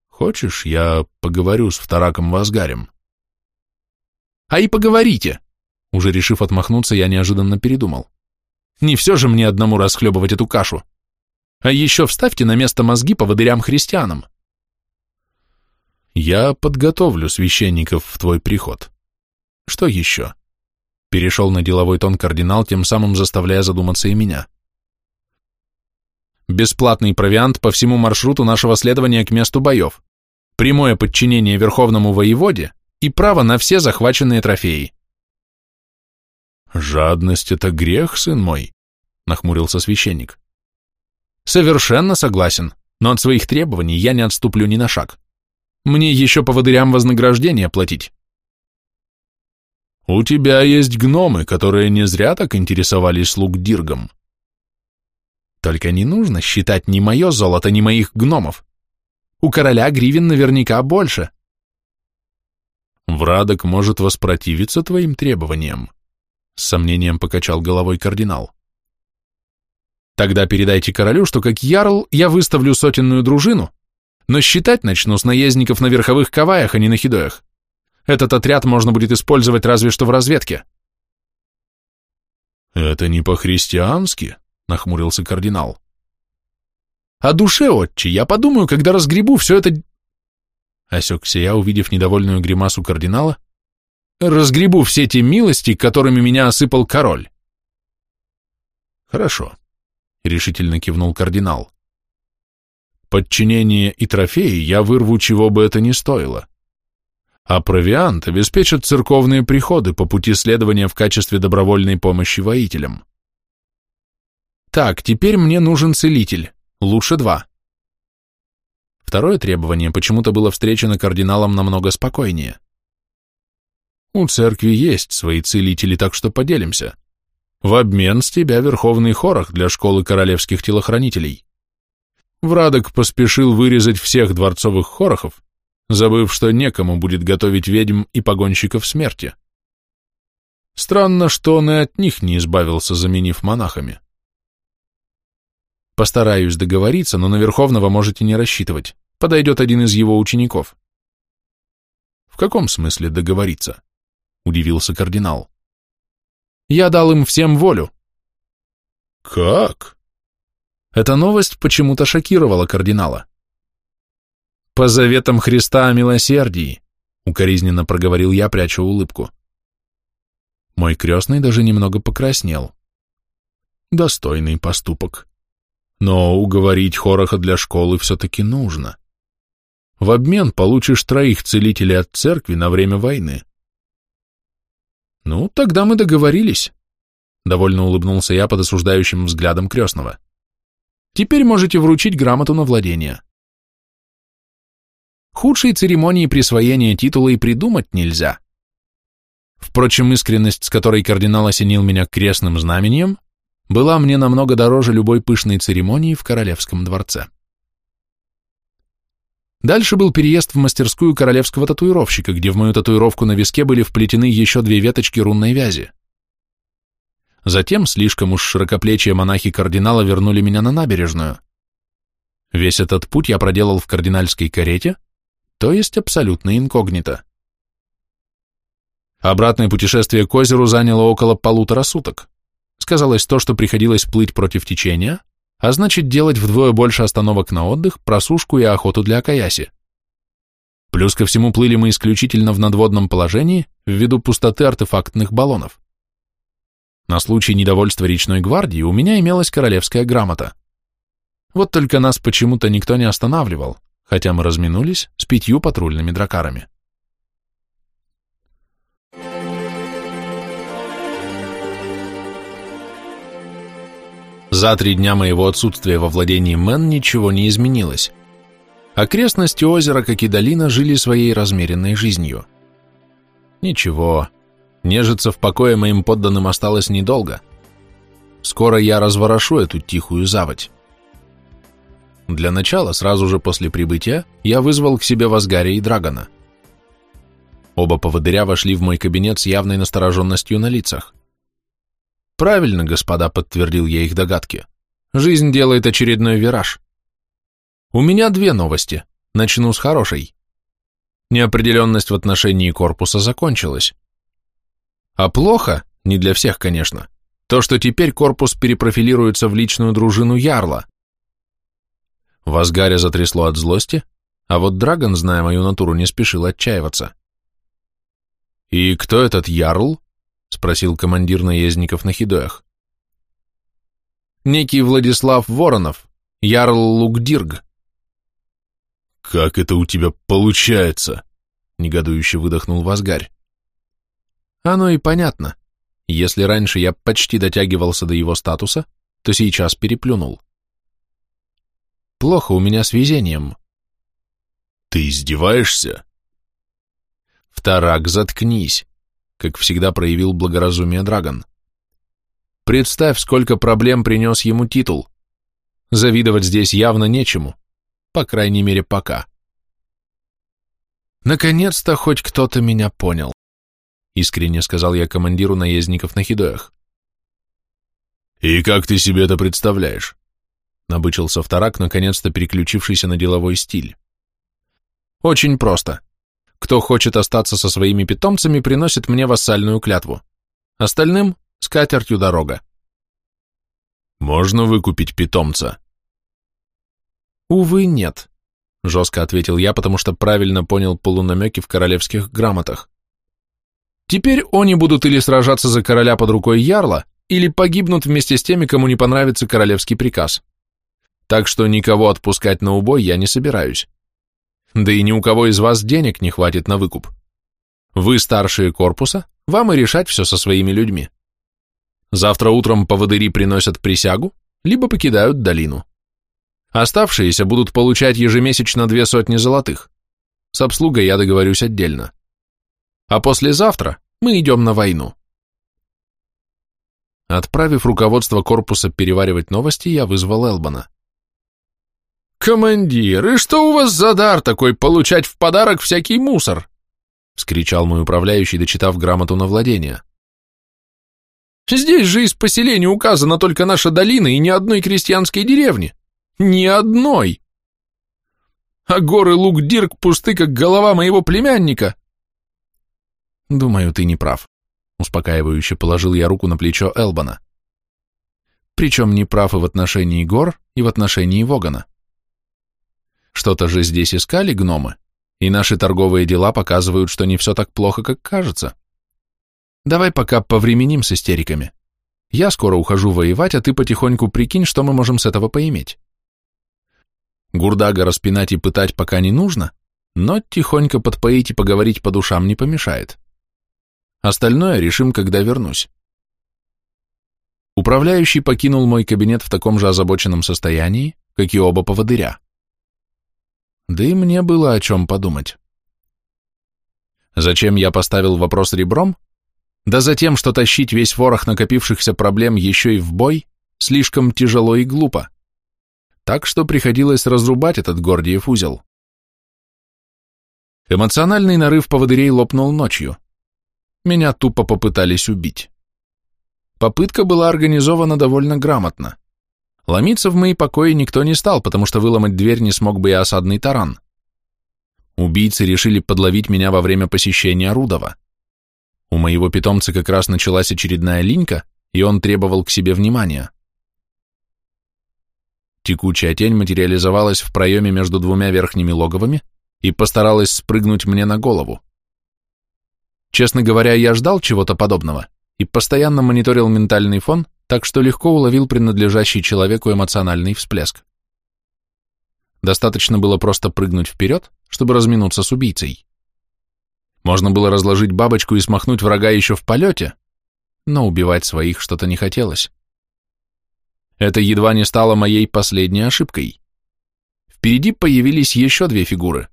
S2: Хочешь, я поговорю с втораком Вазгарем?
S1: А и поговорите, уже решив отмахнуться, я неожиданно передумал. Не все же мне одному расхлебывать эту кашу. А еще вставьте на место мозги по водырям-христианам.
S2: Я подготовлю священников в твой приход. Что еще? Перешел на деловой тон кардинал, тем самым заставляя задуматься и меня.
S1: Бесплатный провиант по всему маршруту нашего следования к месту боев, прямое подчинение верховному воеводе и право на все захваченные трофеи.
S2: «Жадность — это грех, сын мой», — нахмурился священник.
S1: «Совершенно согласен, но от своих требований я не отступлю ни на шаг. Мне еще по водырям вознаграждение платить.
S2: У тебя есть гномы, которые не зря так интересовались слуг Диргом.
S1: Только не нужно считать ни мое золото, ни моих гномов. У короля гривен наверняка больше.
S2: Врадок может воспротивиться твоим требованиям, с сомнением покачал головой кардинал.
S1: Тогда передайте королю, что как ярл я выставлю сотенную дружину, но считать начну с наездников на верховых каваях, а не на хидоях. Этот отряд можно будет использовать разве что в разведке.
S2: Это не по-христиански, нахмурился кардинал.
S1: О душе, отче, я подумаю, когда разгребу все это... Осекся я, увидев недовольную гримасу кардинала. Разгребу все те милости, которыми меня осыпал король.
S2: Хорошо, решительно кивнул кардинал. Подчинение и трофеи я вырву, чего бы это ни стоило. А провиант обеспечат церковные приходы по пути следования в качестве добровольной помощи воителям.
S1: Так, теперь мне нужен целитель, лучше два. Второе требование почему-то было встречено кардиналом намного спокойнее.
S2: У церкви есть свои целители, так что поделимся. В обмен с тебя верховный хорох для школы королевских телохранителей. Врадок поспешил вырезать всех дворцовых хорохов, забыв, что некому будет готовить ведьм и погонщиков смерти. Странно, что он и от них не избавился, заменив монахами.
S1: Постараюсь договориться, но на Верховного можете не рассчитывать. Подойдет один из его учеников.
S2: В каком смысле договориться? Удивился кардинал.
S1: Я дал им всем волю.
S2: Как?
S1: Эта новость почему-то шокировала кардинала. По заветам Христа о милосердии, укоризненно проговорил я, пряча улыбку. Мой крестный даже немного покраснел.
S2: Достойный поступок. Но уговорить Хороха для школы все-таки нужно. В обмен получишь троих целителей от церкви на время войны.
S1: Ну, тогда мы договорились, довольно улыбнулся я под осуждающим взглядом крестного. Теперь можете вручить грамоту на владение. Худшей церемонии присвоения титула и придумать нельзя. Впрочем, искренность, с которой кардинал осенил меня крестным знамением, была мне намного дороже любой пышной церемонии в королевском дворце. Дальше был переезд в мастерскую королевского татуировщика, где в мою татуировку на виске были вплетены еще две веточки рунной вязи. Затем слишком уж широкоплечие монахи кардинала вернули меня на набережную. Весь этот путь я проделал в кардинальской карете, то есть абсолютно инкогнито. Обратное путешествие к озеру заняло около полутора суток сказалось то, что приходилось плыть против течения, а значит делать вдвое больше остановок на отдых, просушку и охоту для окаяси. Плюс ко всему плыли мы исключительно в надводном положении ввиду пустоты артефактных баллонов. На случай недовольства речной гвардии у меня имелась королевская грамота. Вот только нас почему-то никто не останавливал, хотя мы разминулись с пятью патрульными дракарами. За три дня моего отсутствия во владении Мэн ничего не изменилось. Окрестности озера, как и долина, жили своей размеренной жизнью. Ничего, нежиться в покое моим подданным осталось недолго. Скоро я разворошу эту тихую заводь. Для начала, сразу же после прибытия, я вызвал к себе Вазгаря и Драгона. Оба поводыря вошли в мой кабинет с явной настороженностью на лицах. Правильно, господа, подтвердил я их догадки. Жизнь делает очередной вираж. У меня две новости. Начну с хорошей. Неопределенность в отношении корпуса закончилась. А плохо, не для всех, конечно, то, что теперь корпус перепрофилируется в личную дружину Ярла. Вазгаря затрясло от злости, а вот Драгон, зная мою натуру, не спешил отчаиваться. «И кто этот Ярл?» — спросил командир наездников на Хидоях. «Некий Владислав Воронов, Ярл Лукдирг».
S2: «Как это у тебя получается?» — негодующе выдохнул Вазгарь.
S1: «Оно и понятно. Если раньше я почти дотягивался до его статуса, то сейчас переплюнул. Плохо у меня с везением. Ты издеваешься?
S2: Вторак, заткнись, как всегда проявил благоразумие Драгон. Представь, сколько проблем принес ему титул. Завидовать здесь явно нечему, по крайней мере, пока. Наконец-то хоть кто-то меня понял, искренне сказал я командиру наездников на Хидоях.
S1: И как ты себе это представляешь?
S2: Набычился вторак, наконец-то переключившийся на деловой стиль. Очень просто. Кто хочет остаться со своими питомцами, приносит мне вассальную клятву. Остальным — скатертью дорога.
S1: Можно выкупить питомца?
S2: Увы, нет, — жестко ответил я, потому что правильно понял полунамеки в королевских грамотах. Теперь они будут или сражаться за короля под рукой ярла, или погибнут вместе с теми, кому не понравится королевский приказ. Так что никого отпускать на убой я не собираюсь. Да и ни у кого из вас денег не хватит на выкуп. Вы старшие корпуса, вам и решать все со своими людьми. Завтра утром поводыри приносят присягу, либо покидают долину. Оставшиеся будут получать ежемесячно две сотни золотых. С обслугой я договорюсь отдельно. А послезавтра мы идем на войну. Отправив руководство корпуса переваривать новости, я вызвал Элбана. «Командир, и что у вас за дар такой получать в подарок всякий мусор?» — вскричал мой управляющий, дочитав грамоту на владение. «Здесь же из поселения указана только наша долина и ни одной крестьянской деревни. Ни одной! А горы Лук-Дирк пусты, как голова моего племянника!» «Думаю, ты не прав», — успокаивающе положил я руку на плечо Элбана. «Причем не прав и в отношении гор, и в отношении Вогана». Что-то же здесь искали гномы, и наши торговые дела показывают, что не все так плохо, как кажется. Давай пока повременим с истериками. Я скоро ухожу воевать, а ты потихоньку прикинь, что мы можем с этого поиметь. Гурдага распинать и пытать пока не нужно, но тихонько подпоить и поговорить по душам не помешает. Остальное решим, когда вернусь. Управляющий покинул мой кабинет в таком же озабоченном состоянии, как и оба поводыря. Да и мне было о чем подумать. Зачем я поставил вопрос ребром? Да за тем, что тащить весь ворох накопившихся проблем еще и в бой слишком тяжело и глупо. Так что приходилось разрубать этот Гордиев узел. Эмоциональный нарыв поводырей лопнул ночью. Меня тупо попытались убить. Попытка была организована довольно грамотно. Ломиться в мои покои никто не стал, потому что выломать дверь не смог бы и осадный таран. Убийцы решили подловить меня во время посещения Рудова. У моего питомца как раз началась очередная линька, и он требовал к себе внимания. Текучая тень материализовалась в проеме между двумя верхними логовами и постаралась спрыгнуть мне на голову. Честно говоря, я ждал чего-то подобного и постоянно мониторил ментальный фон, так что легко уловил принадлежащий человеку эмоциональный всплеск. Достаточно было просто прыгнуть вперед, чтобы разминуться с убийцей. Можно было разложить бабочку и смахнуть врага еще в полете, но убивать своих что-то не хотелось. Это едва не стало моей последней ошибкой. Впереди появились еще две фигуры,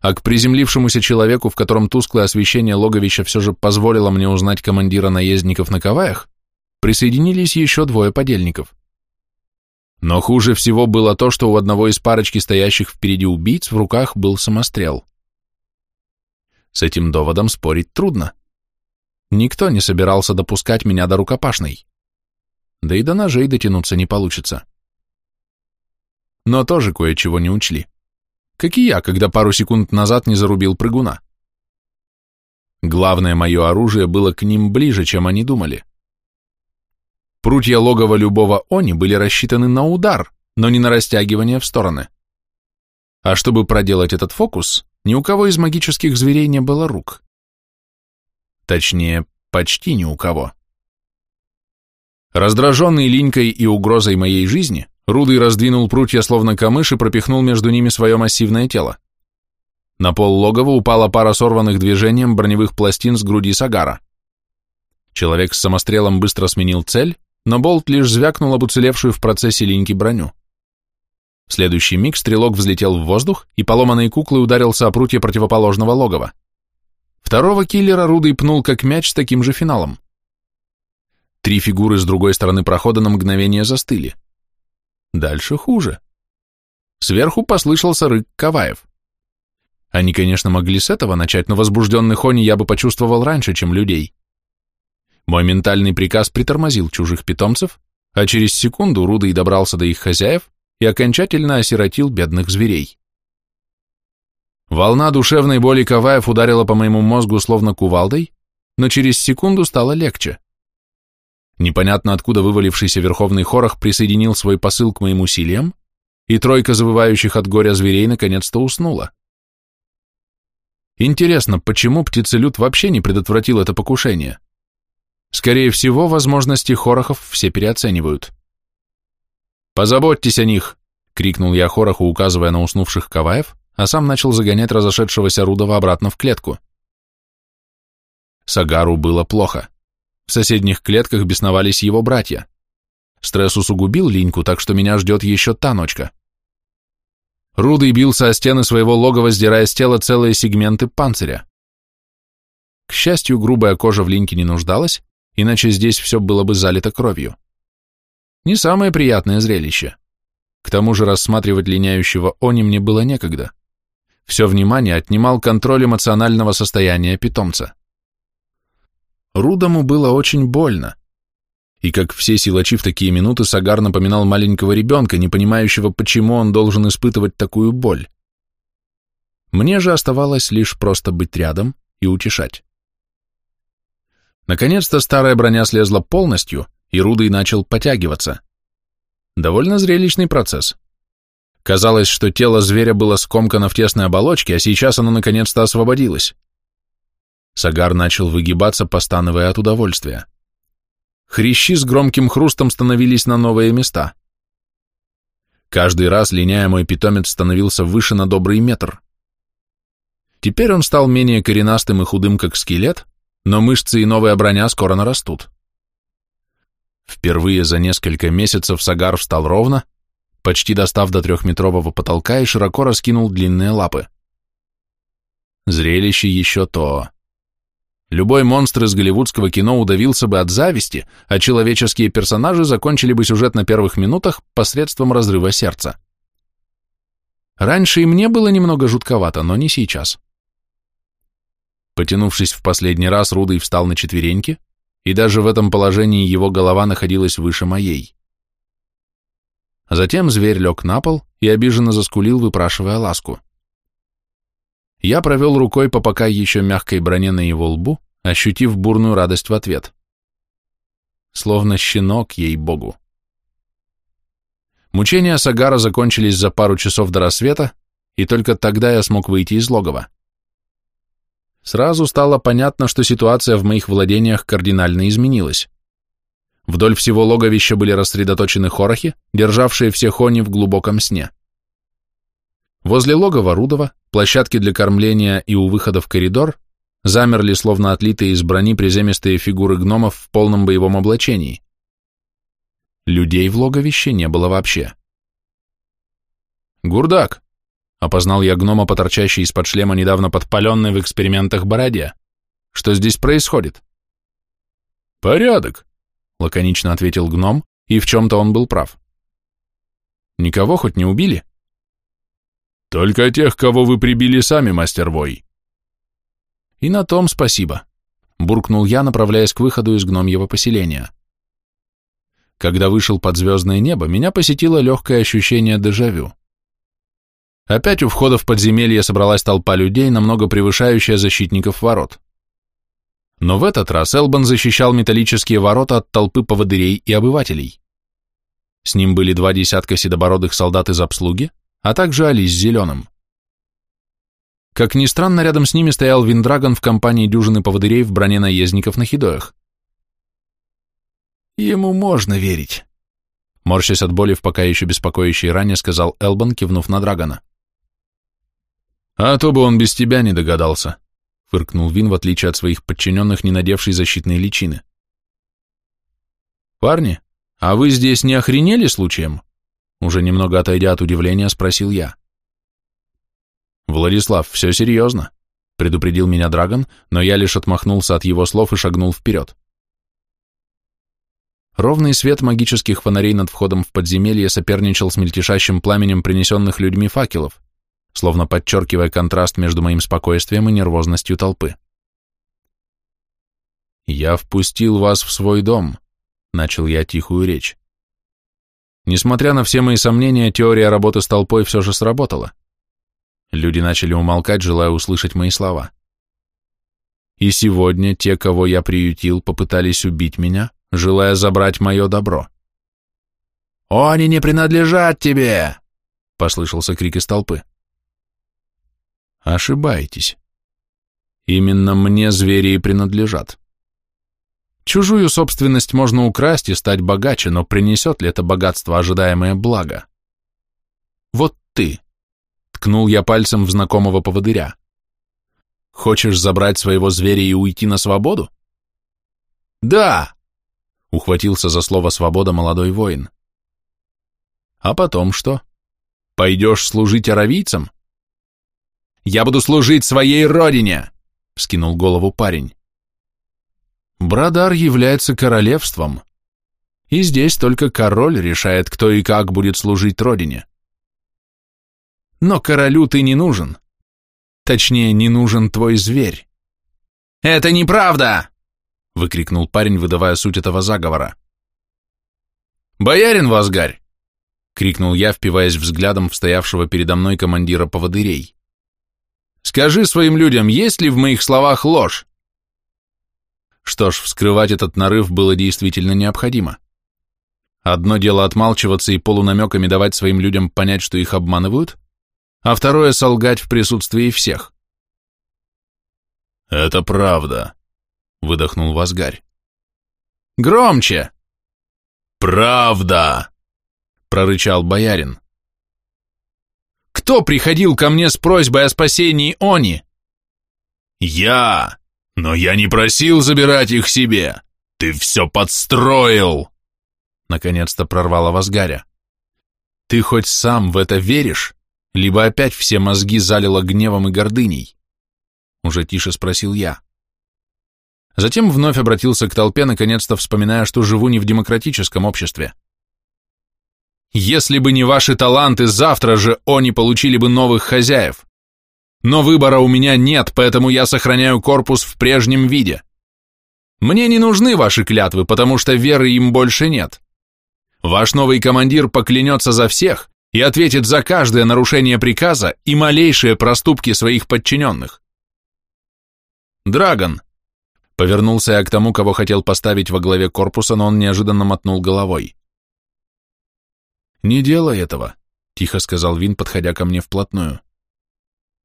S2: а к приземлившемуся человеку, в котором тусклое освещение логовища все же позволило мне узнать командира наездников на Каваях, присоединились еще двое подельников. Но хуже всего было то, что у одного из парочки стоящих впереди убийц в руках был самострел. С этим доводом спорить трудно. Никто не собирался допускать меня до рукопашной. Да и до ножей дотянуться не получится. Но тоже кое-чего не учли. Как и я, когда пару секунд назад не зарубил прыгуна. Главное мое оружие было к ним ближе, чем они думали. Прутья логова любого они были рассчитаны на удар, но не на растягивание в стороны. А чтобы проделать этот фокус, ни у кого из магических зверей не было рук. Точнее, почти ни у кого. Раздраженный линькой и угрозой моей жизни, Рудый раздвинул прутья словно камыш и пропихнул между ними свое массивное тело. На пол логова упала пара сорванных движением броневых пластин с груди Сагара. Человек с самострелом быстро сменил цель но болт лишь звякнул об уцелевшую в процессе линьки броню.
S1: В следующий миг стрелок взлетел в воздух и поломанной куклой ударился о прутье противоположного логова. Второго киллера Рудый пнул как мяч с таким же финалом. Три фигуры с другой стороны прохода на мгновение застыли. Дальше хуже. Сверху послышался рык Каваев. Они, конечно, могли с этого начать, но возбужденный Хони я бы почувствовал раньше, чем людей. Мой ментальный приказ притормозил чужих питомцев, а через секунду Рудый добрался до их хозяев и окончательно осиротил бедных зверей. Волна душевной боли Каваев ударила по моему мозгу словно кувалдой, но через секунду стало легче. Непонятно откуда вывалившийся верховный хорох присоединил свой посыл к моим усилиям, и тройка завывающих от горя зверей наконец-то уснула. Интересно, почему птицелюд вообще не предотвратил это покушение? Скорее всего, возможности хорохов все переоценивают. «Позаботьтесь о них!» — крикнул я хороху, указывая на уснувших каваев, а сам начал загонять разошедшегося Рудова обратно в клетку. Сагару было плохо. В соседних клетках бесновались его братья. Стресс усугубил линьку, так что меня ждет еще та ночка. Рудый бился о стены своего логова, сдирая с тела целые сегменты панциря. К счастью, грубая кожа в линьке не нуждалась, иначе здесь все было бы залито кровью. Не самое приятное зрелище. К тому же рассматривать линяющего они мне было некогда. Все внимание отнимал контроль эмоционального состояния питомца. Рудому было очень больно, и как все силачи в такие минуты, Сагар напоминал маленького ребенка, не понимающего, почему он должен испытывать такую боль. Мне же оставалось лишь просто быть рядом и утешать. Наконец-то старая броня слезла полностью, и Рудый начал потягиваться. Довольно зрелищный процесс. Казалось, что тело зверя было скомкано в тесной оболочке, а сейчас оно наконец-то освободилось. Сагар начал выгибаться, постановая от удовольствия. Хрящи с громким хрустом становились на новые места. Каждый раз, линяя, мой питомец становился выше на добрый метр. Теперь он стал менее коренастым и худым, как скелет, но мышцы и новая броня скоро нарастут. Впервые за несколько месяцев Сагар встал ровно, почти достав до трехметрового потолка и широко раскинул длинные лапы. Зрелище еще то. Любой монстр из голливудского кино удавился бы от зависти, а человеческие персонажи закончили бы сюжет на первых минутах посредством разрыва сердца. Раньше и мне было немного жутковато, но не сейчас. Потянувшись в последний раз, Рудый встал на четвереньки, и даже в этом положении его голова находилась выше моей. Затем зверь лег на пол и обиженно заскулил, выпрашивая ласку. Я провел рукой по пока еще мягкой броне на его лбу, ощутив бурную радость в ответ. Словно щенок, ей-богу. Мучения Сагара закончились за пару часов до рассвета, и только тогда я смог выйти из логова. Сразу стало понятно, что ситуация в моих владениях кардинально изменилась. Вдоль всего логовища были рассредоточены хорохи, державшие все хони в глубоком сне. Возле логова Рудова, площадки для кормления и у выхода в коридор замерли, словно отлитые из брони приземистые фигуры гномов в полном боевом облачении. Людей в логовище не было вообще. «Гурдак!» — опознал я гнома, поторчащий из-под шлема, недавно подпаленной в экспериментах бороде. «Что здесь происходит?»
S2: «Порядок», —
S1: лаконично ответил гном, и в чем-то он был прав. «Никого хоть не убили?»
S2: «Только тех, кого вы прибили сами, мастер Вой»,
S1: и на том спасибо, буркнул я, направляясь к выходу из гномьего поселения. Когда вышел под звездное небо, меня посетило легкое ощущение дежавю. Опять у входа в подземелье собралась толпа людей, намного превышающая защитников ворот. Но в этот раз Элбан защищал металлические ворота от толпы поводырей и обывателей. С ним были два десятка седобородых солдат из обслуги, а также Али с зеленым. Как ни странно, рядом с ними стоял Виндрагон в компании дюжины поводырей в броне наездников на хидоях. «Ему можно верить», — морщась от боли в пока еще беспокоящей ране, сказал Элбан, кивнув на Драгона.
S2: «А то бы он без тебя не догадался», — фыркнул Вин, в отличие от своих подчиненных, не надевший защитные личины.
S1: «Парни, а вы здесь не охренели случаем?» Уже немного отойдя от удивления, спросил я. «Владислав, все серьезно», — предупредил меня Драгон, но я лишь отмахнулся от его слов и шагнул вперед. Ровный свет магических фонарей над входом в подземелье соперничал с мельтешащим пламенем принесенных людьми факелов, словно подчеркивая контраст между моим спокойствием и нервозностью толпы. «Я впустил вас в свой дом», — начал я тихую речь. Несмотря на все мои сомнения, теория работы с толпой все же сработала. Люди начали умолкать, желая услышать мои слова. И сегодня те, кого я приютил, попытались убить меня, желая забрать мое добро. «Они не принадлежат тебе!» — послышался крик из толпы. Ошибаетесь. Именно мне звери и принадлежат. Чужую собственность можно украсть и стать богаче, но принесет ли это богатство ожидаемое благо? Вот ты, ткнул я пальцем в знакомого поводыря. Хочешь забрать своего зверя и уйти на свободу? Да, ухватился за слово свобода молодой воин. А потом что? Пойдешь служить аравийцам? Я буду служить своей родине!» — вскинул голову парень. Брадар является королевством, и здесь только король решает, кто и как будет служить родине. Но королю ты не нужен. Точнее, не нужен твой зверь. «Это неправда!» — выкрикнул парень, выдавая суть этого заговора. «Боярин Вазгарь!» — крикнул я, впиваясь взглядом в стоявшего передо мной командира поводырей. Скажи своим людям, есть ли в моих словах ложь? Что ж, вскрывать этот нарыв было действительно необходимо. Одно дело отмалчиваться и полунамеками давать своим людям понять, что их обманывают, а второе — солгать в присутствии всех.
S2: «Это правда», — выдохнул Вазгарь.
S1: «Громче!»
S2: «Правда!» — прорычал боярин.
S1: Кто приходил ко мне с просьбой о спасении Они?
S2: Я! Но я не просил забирать их себе! Ты все подстроил!»
S1: Наконец-то прорвала Вазгаря. «Ты хоть сам в это веришь? Либо опять все мозги залило гневом и гордыней?» Уже тише спросил я. Затем вновь обратился к толпе, наконец-то вспоминая, что живу не в демократическом обществе. Если бы не ваши таланты, завтра же они получили бы новых хозяев. Но выбора у меня нет, поэтому я сохраняю корпус в прежнем виде. Мне не нужны ваши клятвы, потому что веры им больше нет. Ваш новый командир поклянется за всех и ответит за каждое нарушение приказа и малейшие проступки своих подчиненных. Драгон. Повернулся я к тому, кого хотел поставить во главе корпуса, но он неожиданно мотнул головой. «Не делай этого», — тихо сказал Вин, подходя ко мне вплотную.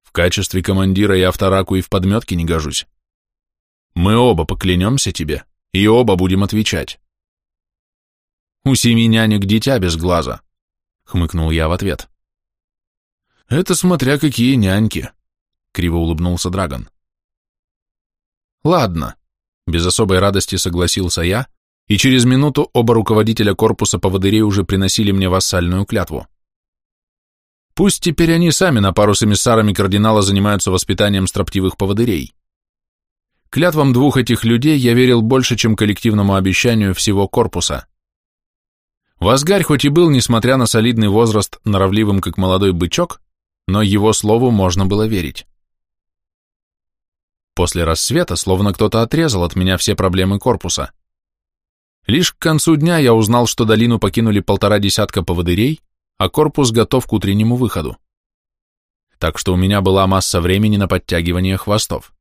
S1: «В качестве командира я в тараку и в подметке не гожусь. Мы оба поклянемся тебе, и оба будем отвечать». «У семи нянек дитя без глаза», — хмыкнул я в ответ. «Это смотря какие няньки», — криво улыбнулся Драгон. «Ладно», — без особой радости согласился я, и через минуту оба руководителя корпуса поводырей уже приносили мне вассальную клятву. Пусть теперь они сами на пару с эмиссарами кардинала занимаются воспитанием строптивых поводырей. Клятвам двух этих людей я верил больше, чем коллективному обещанию всего корпуса. Вазгарь хоть и был, несмотря на солидный возраст, норовливым как молодой бычок, но его слову можно было верить. После рассвета словно кто-то отрезал от меня все проблемы корпуса. Лишь к концу дня я узнал, что долину покинули полтора десятка поводырей, а корпус готов к утреннему выходу. Так что у меня была масса времени на подтягивание хвостов.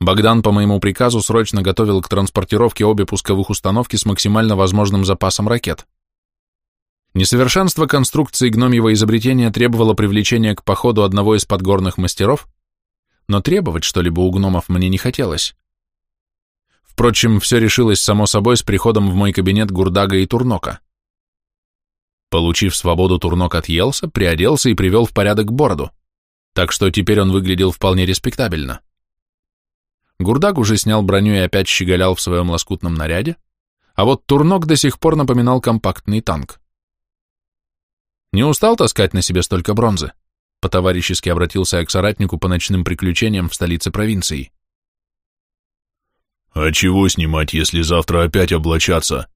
S1: Богдан по моему приказу срочно готовил к транспортировке обе пусковых установки с максимально возможным запасом ракет. Несовершенство конструкции гномьего изобретения требовало привлечения к походу одного из подгорных мастеров, но требовать что-либо у гномов мне не хотелось. Впрочем, все решилось само собой с приходом в мой кабинет Гурдага и Турнока. Получив свободу, Турнок отъелся, приоделся и привел в порядок бороду, так что теперь он выглядел вполне респектабельно. Гурдаг уже снял броню и опять щеголял в своем лоскутном наряде, а вот Турнок до сих пор напоминал компактный танк. Не устал таскать на себе столько бронзы? По-товарищески обратился я к соратнику по ночным приключениям в столице провинции.
S2: «А чего снимать, если завтра опять облачаться?»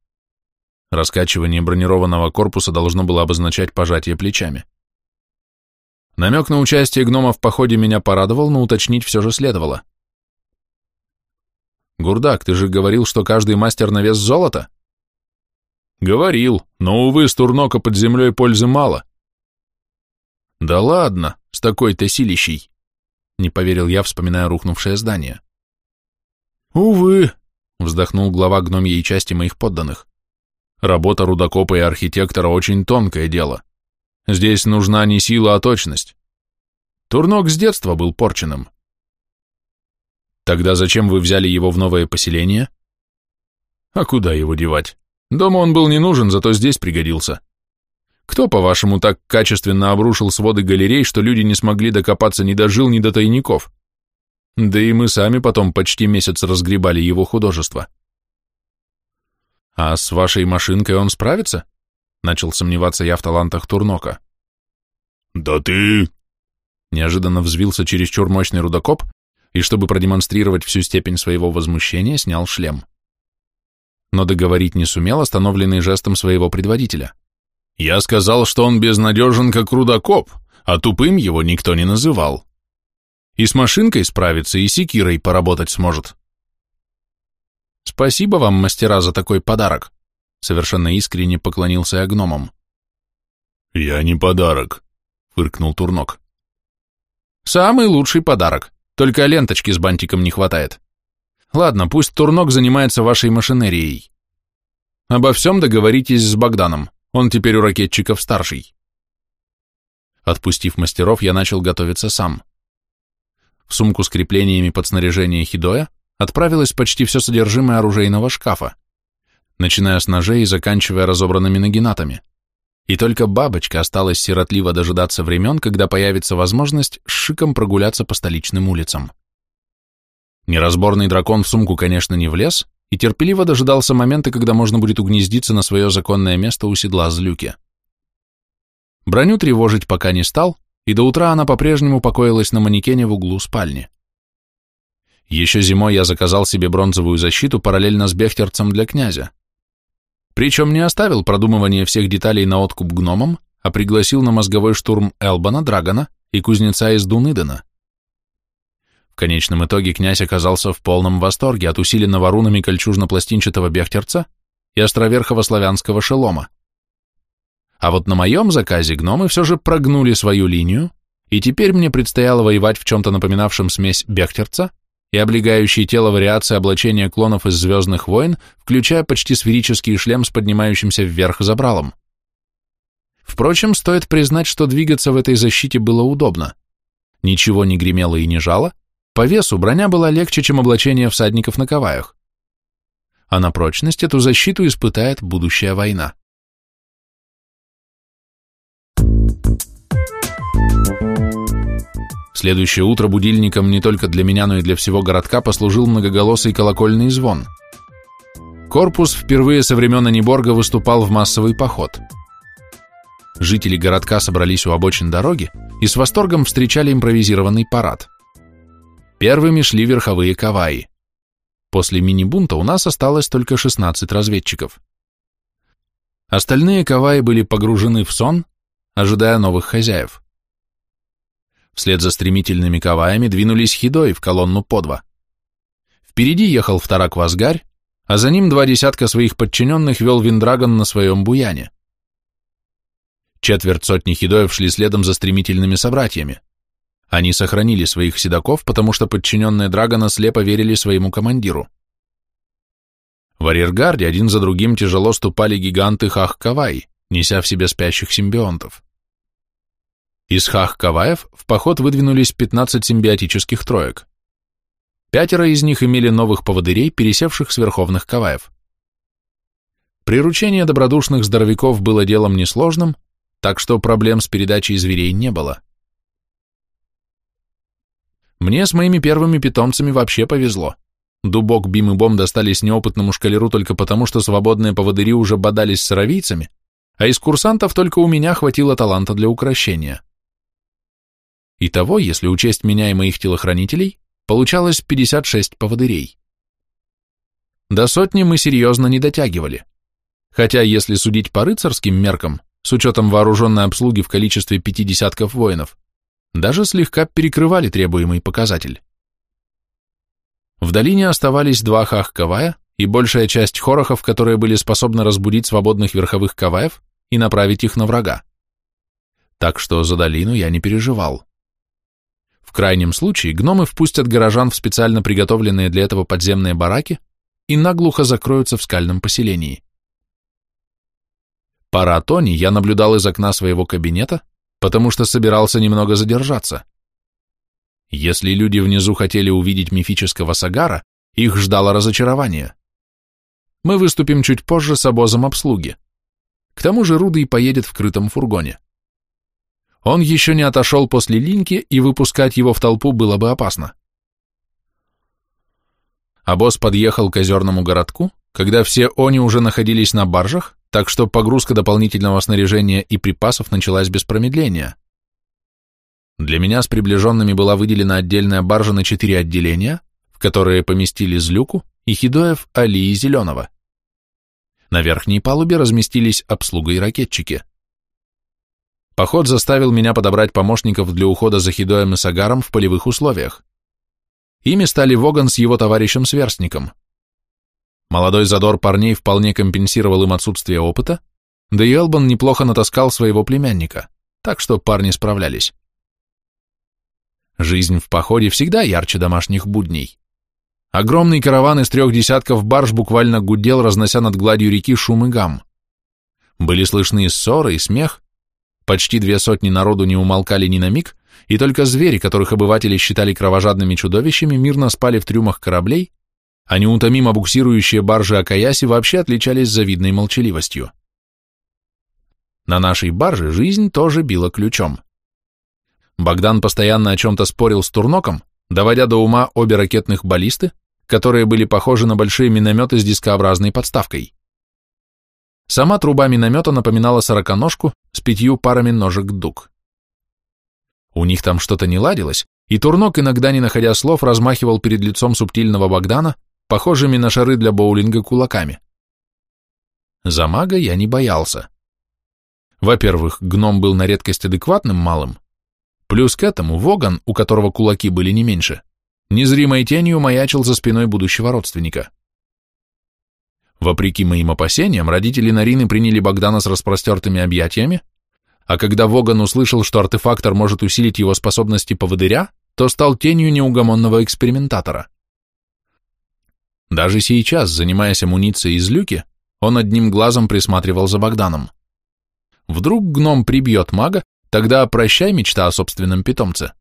S1: Раскачивание бронированного корпуса должно было обозначать пожатие плечами. Намек на участие гнома в походе меня порадовал, но уточнить все же следовало. «Гурдак, ты же говорил, что каждый мастер на вес золота?»
S2: «Говорил, но, увы, с турнока под землей пользы мало».
S1: «Да ладно, с такой-то силищей!» — не поверил я, вспоминая рухнувшее здание.
S2: «Увы», —
S1: вздохнул глава гномьей части моих подданных.
S2: «Работа рудокопа и архитектора очень тонкое дело. Здесь нужна не сила, а точность. Турнок с детства был порченным».
S1: «Тогда зачем вы взяли его в новое поселение?»
S2: «А куда его девать? Дома он был не нужен, зато здесь пригодился. Кто, по-вашему, так качественно обрушил своды галерей, что люди не смогли докопаться ни до жил, ни до тайников?» Да и мы сами потом почти месяц разгребали его художество.
S1: А с вашей машинкой он справится? Начал сомневаться я в талантах Турнока.
S2: Да ты...
S1: Неожиданно взвился чересчур мощный рудокоп и, чтобы продемонстрировать всю степень своего возмущения, снял шлем. Но договорить не сумел, остановленный жестом своего предводителя.
S2: Я сказал, что он безнадежен, как рудокоп, а тупым его никто не называл. И с машинкой справится, и секирой поработать сможет.
S1: Спасибо вам, мастера, за такой подарок. Совершенно искренне поклонился я гномам.
S2: Я не подарок, фыркнул Турнок.
S1: Самый лучший подарок, только ленточки с бантиком не хватает. Ладно, пусть Турнок занимается вашей машинерией. Обо всем договоритесь с Богданом, он теперь у ракетчиков старший. Отпустив мастеров, я начал готовиться сам. В сумку с креплениями под снаряжение Хидоя отправилось почти все содержимое оружейного шкафа, начиная с ножей и заканчивая разобранными нагинатами. И только бабочка осталась сиротливо дожидаться времен, когда появится возможность с шиком прогуляться по столичным улицам. Неразборный дракон в сумку, конечно, не влез, и терпеливо дожидался момента, когда можно будет угнездиться на свое законное место у седла злюки. Броню тревожить пока не стал, и до утра она по-прежнему покоилась на манекене в углу спальни. Еще зимой я заказал себе бронзовую защиту параллельно с бехтерцем для князя. Причем не оставил продумывание всех деталей на откуп гномам, а пригласил на мозговой штурм Элбана, Драгона и кузнеца из Дунидена. В конечном итоге князь оказался в полном восторге от усиленного рунами кольчужно-пластинчатого бехтерца и островерхого славянского шелома. А вот на моем заказе гномы все же прогнули свою линию, и теперь мне предстояло воевать в чем-то напоминавшем смесь Бехтерца и облегающие тело вариации облачения клонов из «Звездных войн», включая почти сферический шлем с поднимающимся вверх забралом. Впрочем, стоит признать, что двигаться в этой защите было удобно. Ничего не гремело и не жало, по весу броня была легче, чем облачение всадников на каваях. А на прочность эту защиту испытает будущая война. Следующее утро будильником не только для меня, но и для всего городка послужил многоголосый колокольный звон. Корпус впервые со времен Аниборга выступал в массовый поход. Жители городка собрались у обочин дороги и с восторгом встречали импровизированный парад. Первыми шли верховые каваи. После мини-бунта у нас осталось только 16 разведчиков. Остальные каваи были погружены в сон, ожидая новых хозяев. Вслед за стремительными каваями двинулись хидой в колонну подва. Впереди ехал вторак Вазгарь, а за ним два десятка своих подчиненных вел Виндрагон на своем буяне. Четверть сотни хидоев шли следом за стремительными собратьями. Они сохранили своих седаков, потому что подчиненные Драгона слепо верили своему командиру. В арьергарде один за другим тяжело ступали гиганты Хах-Кавай, неся в себе спящих симбионтов. Из хах-каваев в поход выдвинулись 15 симбиотических троек. Пятеро из них имели новых поводырей, пересевших с верховных каваев. Приручение добродушных здоровяков было делом несложным, так что проблем с передачей зверей не было. Мне с моими первыми питомцами вообще повезло. Дубок, Бим и Бом достались неопытному шкалеру только потому, что свободные поводыри уже бодались с аравийцами, а из курсантов только у меня хватило таланта для украшения. Итого, если учесть меня и моих телохранителей, получалось 56 поводырей. До сотни мы серьезно не дотягивали. Хотя, если судить по рыцарским меркам, с учетом вооруженной обслуги в количестве пяти десятков воинов, даже слегка перекрывали требуемый показатель. В долине оставались два хах-кавая и большая часть хорохов, которые были способны разбудить свободных верховых каваев и направить их на врага. Так что за долину я не переживал. В крайнем случае гномы впустят горожан в специально приготовленные для этого подземные бараки и наглухо закроются в скальном поселении. Пара Тони я наблюдал из окна своего кабинета, потому что собирался немного задержаться. Если люди внизу хотели увидеть мифического Сагара, их ждало разочарование. Мы выступим чуть позже с обозом обслуги. К тому же Рудый поедет в крытом фургоне. Он еще не отошел после линьки, и выпускать его в толпу было бы опасно. Обоз подъехал к озерному городку, когда все они уже находились на баржах, так что погрузка дополнительного снаряжения и припасов началась без промедления. Для меня с приближенными была выделена отдельная баржа на четыре отделения, в которые поместили Злюку и Хидоев Али и Зеленого. На верхней палубе разместились обслуга и ракетчики. Поход заставил меня подобрать помощников для ухода за Хидоем и Сагаром в полевых условиях. Ими стали Воган с его товарищем-сверстником. Молодой задор парней вполне компенсировал им отсутствие опыта, да и Элбан неплохо натаскал своего племянника, так что парни справлялись. Жизнь в походе всегда ярче домашних будней. Огромный караван из трех десятков барж буквально гудел, разнося над гладью реки шум и гам. Были слышны ссоры и смех, почти две сотни народу не умолкали ни на миг, и только звери, которых обыватели считали кровожадными чудовищами, мирно спали в трюмах кораблей, а неутомимо буксирующие баржи Акаяси вообще отличались завидной молчаливостью. На нашей барже жизнь тоже била ключом. Богдан постоянно о чем-то спорил с Турноком, доводя до ума обе ракетных баллисты, которые были похожи на большие минометы с дискообразной подставкой. Сама труба миномета напоминала сороконожку с пятью парами ножек дуг. У них там что-то не ладилось, и Турнок, иногда не находя слов, размахивал перед лицом субтильного Богдана похожими на шары для боулинга кулаками. За мага я не боялся. Во-первых, гном был на редкость адекватным малым, плюс к этому Воган, у которого кулаки были не меньше, незримой тенью маячил за спиной будущего родственника. Вопреки моим опасениям, родители Нарины приняли Богдана с распростертыми объятиями, а когда Воган услышал, что артефактор может усилить его способности поводыря, то стал тенью неугомонного экспериментатора. Даже сейчас, занимаясь амуницией из люки, он одним глазом присматривал за Богданом. Вдруг гном прибьет мага, тогда прощай мечта о собственном питомце.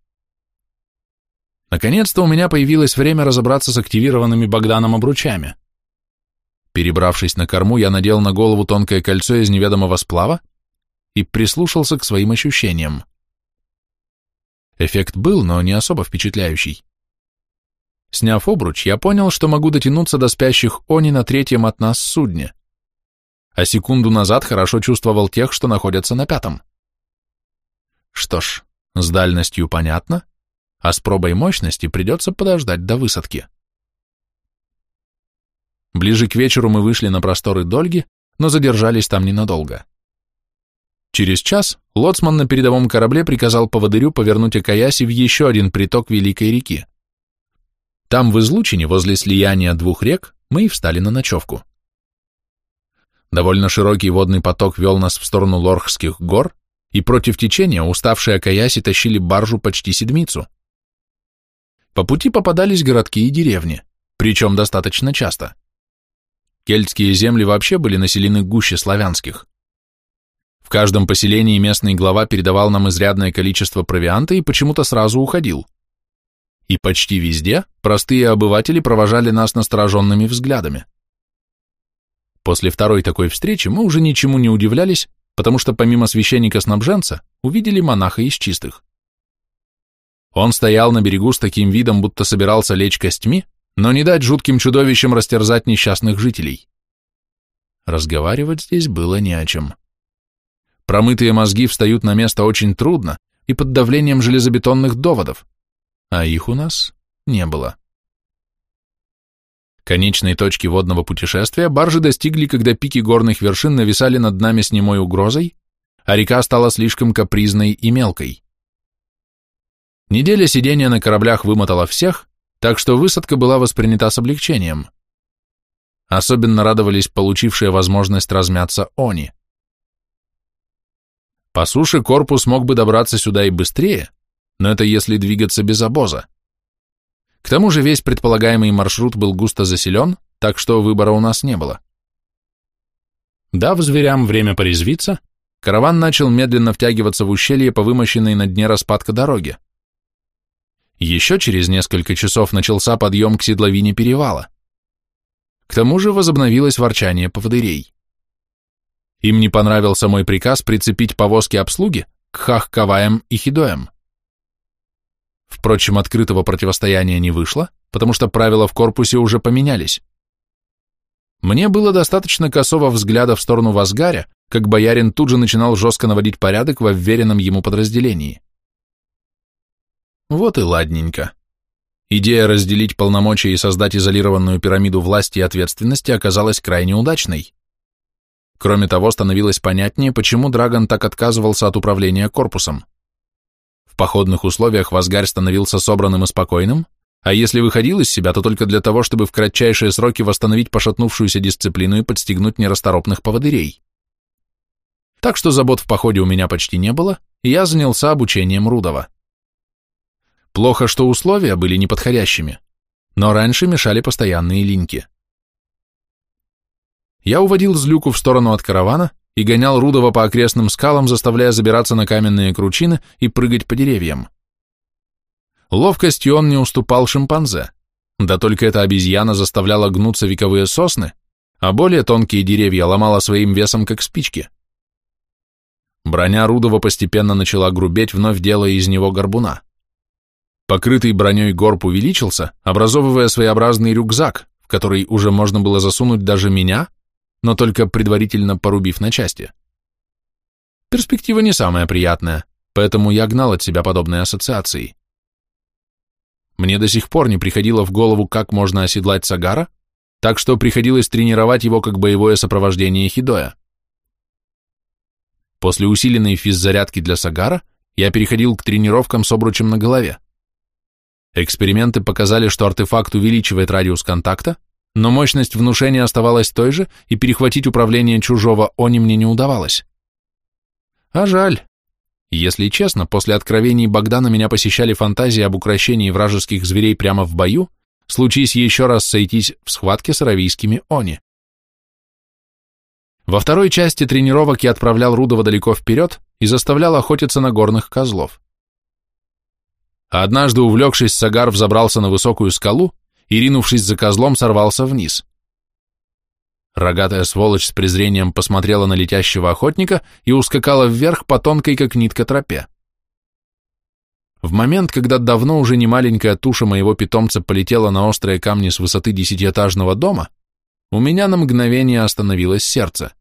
S1: Наконец-то у меня появилось время разобраться с активированными Богданом обручами. Перебравшись на корму, я надел на голову тонкое кольцо из неведомого сплава и прислушался к своим ощущениям. Эффект был, но не особо впечатляющий. Сняв обруч, я понял, что могу дотянуться до спящих они на третьем от нас судне, а секунду назад хорошо чувствовал тех, что находятся на пятом. Что ж, с дальностью понятно, а с пробой мощности придется подождать до высадки. Ближе к вечеру мы вышли на просторы Дольги, но задержались там ненадолго. Через час лоцман на передовом корабле приказал поводырю повернуть Акаяси в еще один приток Великой реки. Там, в излучине, возле слияния двух рек, мы и встали на ночевку. Довольно широкий водный поток вел нас в сторону Лорхских гор, и против течения уставшие Акаяси тащили баржу почти седмицу. По пути попадались городки и деревни, причем достаточно часто. Кельтские земли вообще были населены гуще славянских. В каждом поселении местный глава передавал нам изрядное количество провианта и почему-то сразу уходил и почти везде простые обыватели провожали нас настороженными взглядами. После второй такой встречи мы уже ничему не удивлялись, потому что помимо священника-снабженца увидели монаха из чистых. Он стоял на берегу с таким видом, будто собирался лечь костьми, но не дать жутким чудовищам растерзать несчастных жителей. Разговаривать здесь было не о чем. Промытые мозги встают на место очень трудно и под давлением железобетонных доводов, а их у нас не было. Конечной точки водного путешествия баржи достигли, когда пики горных вершин нависали над нами с немой угрозой, а река стала слишком капризной и мелкой. Неделя сидения на кораблях вымотала всех, так что высадка была воспринята с облегчением. Особенно радовались получившие возможность размяться они. По суше корпус мог бы добраться сюда и быстрее, но это если двигаться без обоза. К тому же весь предполагаемый маршрут был густо заселен, так что выбора у нас не было. Дав зверям время порезвиться, караван начал медленно втягиваться в ущелье по вымощенной на дне распадка дороге. Еще через несколько часов начался подъем к седловине перевала. К тому же возобновилось ворчание поводырей. Им не понравился мой приказ прицепить повозки обслуги к хах-каваям и хидоям. Впрочем, открытого противостояния не вышло, потому что правила в корпусе уже поменялись. Мне было достаточно косого взгляда в сторону Вазгаря, как боярин тут же начинал жестко наводить порядок во вверенном ему подразделении. Вот и ладненько. Идея разделить полномочия и создать изолированную пирамиду власти и ответственности оказалась крайне удачной. Кроме того, становилось понятнее, почему Драгон так отказывался от управления корпусом. В походных условиях Вазгарь становился собранным и спокойным, а если выходил из себя, то только для того, чтобы в кратчайшие сроки восстановить пошатнувшуюся дисциплину и подстегнуть нерасторопных поводырей. Так что забот в походе у меня почти не было, и я занялся обучением Рудова. Плохо, что условия были неподходящими, но раньше мешали постоянные линьки. Я уводил Злюку в сторону от каравана и гонял Рудова по окрестным скалам, заставляя забираться на каменные кручины и прыгать по деревьям. Ловкостью он не уступал шимпанзе, да только эта обезьяна заставляла гнуться вековые сосны, а более тонкие деревья ломала своим весом, как спички. Броня Рудова постепенно начала грубеть, вновь делая из него горбуна. Покрытый броней горб увеличился, образовывая своеобразный рюкзак, в который уже можно было засунуть даже меня, но только предварительно порубив на части. Перспектива не самая приятная, поэтому я гнал от себя подобные ассоциации. Мне до сих пор не приходило в голову, как можно оседлать Сагара, так что приходилось тренировать его как боевое сопровождение Хидоя. После усиленной физзарядки для Сагара я переходил к тренировкам с обручем на голове. Эксперименты показали, что артефакт увеличивает радиус контакта, но мощность внушения оставалась той же, и перехватить управление чужого они мне не удавалось. А жаль. Если честно, после откровений Богдана меня посещали фантазии об украшении вражеских зверей прямо в бою, случись еще раз сойтись в схватке с аравийскими они. Во второй части тренировок я отправлял Рудова далеко вперед и заставлял охотиться на горных козлов. Однажды, увлекшись, Сагар взобрался на высокую скалу и, ринувшись за козлом, сорвался вниз. Рогатая сволочь с презрением посмотрела на летящего охотника и ускакала вверх по тонкой, как нитка, тропе. В момент, когда давно уже не маленькая туша моего питомца полетела на острые камни с высоты десятиэтажного дома, у меня на мгновение остановилось сердце.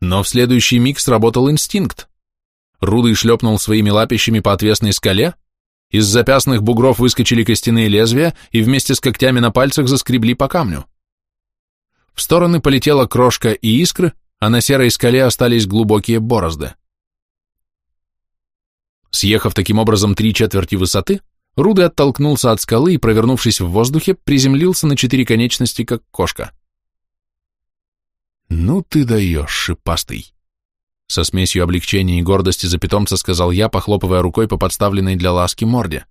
S1: Но в следующий миг сработал инстинкт. Рудый шлепнул своими лапищами по отвесной скале, из запястных бугров выскочили костяные лезвия и вместе с когтями на пальцах заскребли по камню. В стороны полетела крошка и искры, а на серой скале остались глубокие борозды. Съехав таким образом три четверти высоты, Руды оттолкнулся от скалы и, провернувшись в воздухе, приземлился на четыре конечности, как кошка. «Ну ты даешь, шипастый!» Со смесью облегчения и гордости за питомца сказал я, похлопывая рукой по подставленной для ласки морде.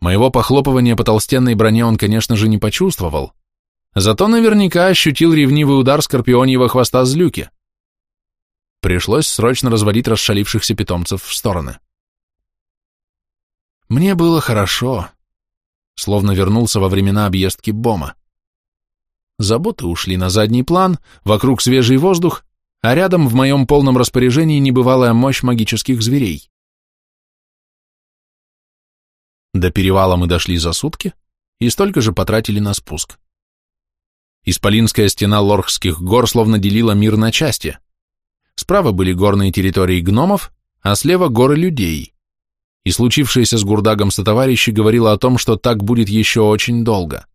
S1: Моего похлопывания по толстенной броне он, конечно же, не почувствовал, зато наверняка ощутил ревнивый удар скорпионьего хвоста злюки. Пришлось срочно разводить расшалившихся питомцев в стороны. Мне было хорошо, словно вернулся во времена объездки Бома. Заботы ушли на задний план, вокруг свежий воздух, а рядом в моем полном распоряжении небывалая мощь магических зверей. До перевала мы дошли за сутки и столько же потратили на спуск. Исполинская стена Лорхских гор словно делила мир на части, Справа были горные территории гномов, а слева горы людей. И случившееся с Гурдагом сотоварищи говорило о том, что так будет еще очень долго.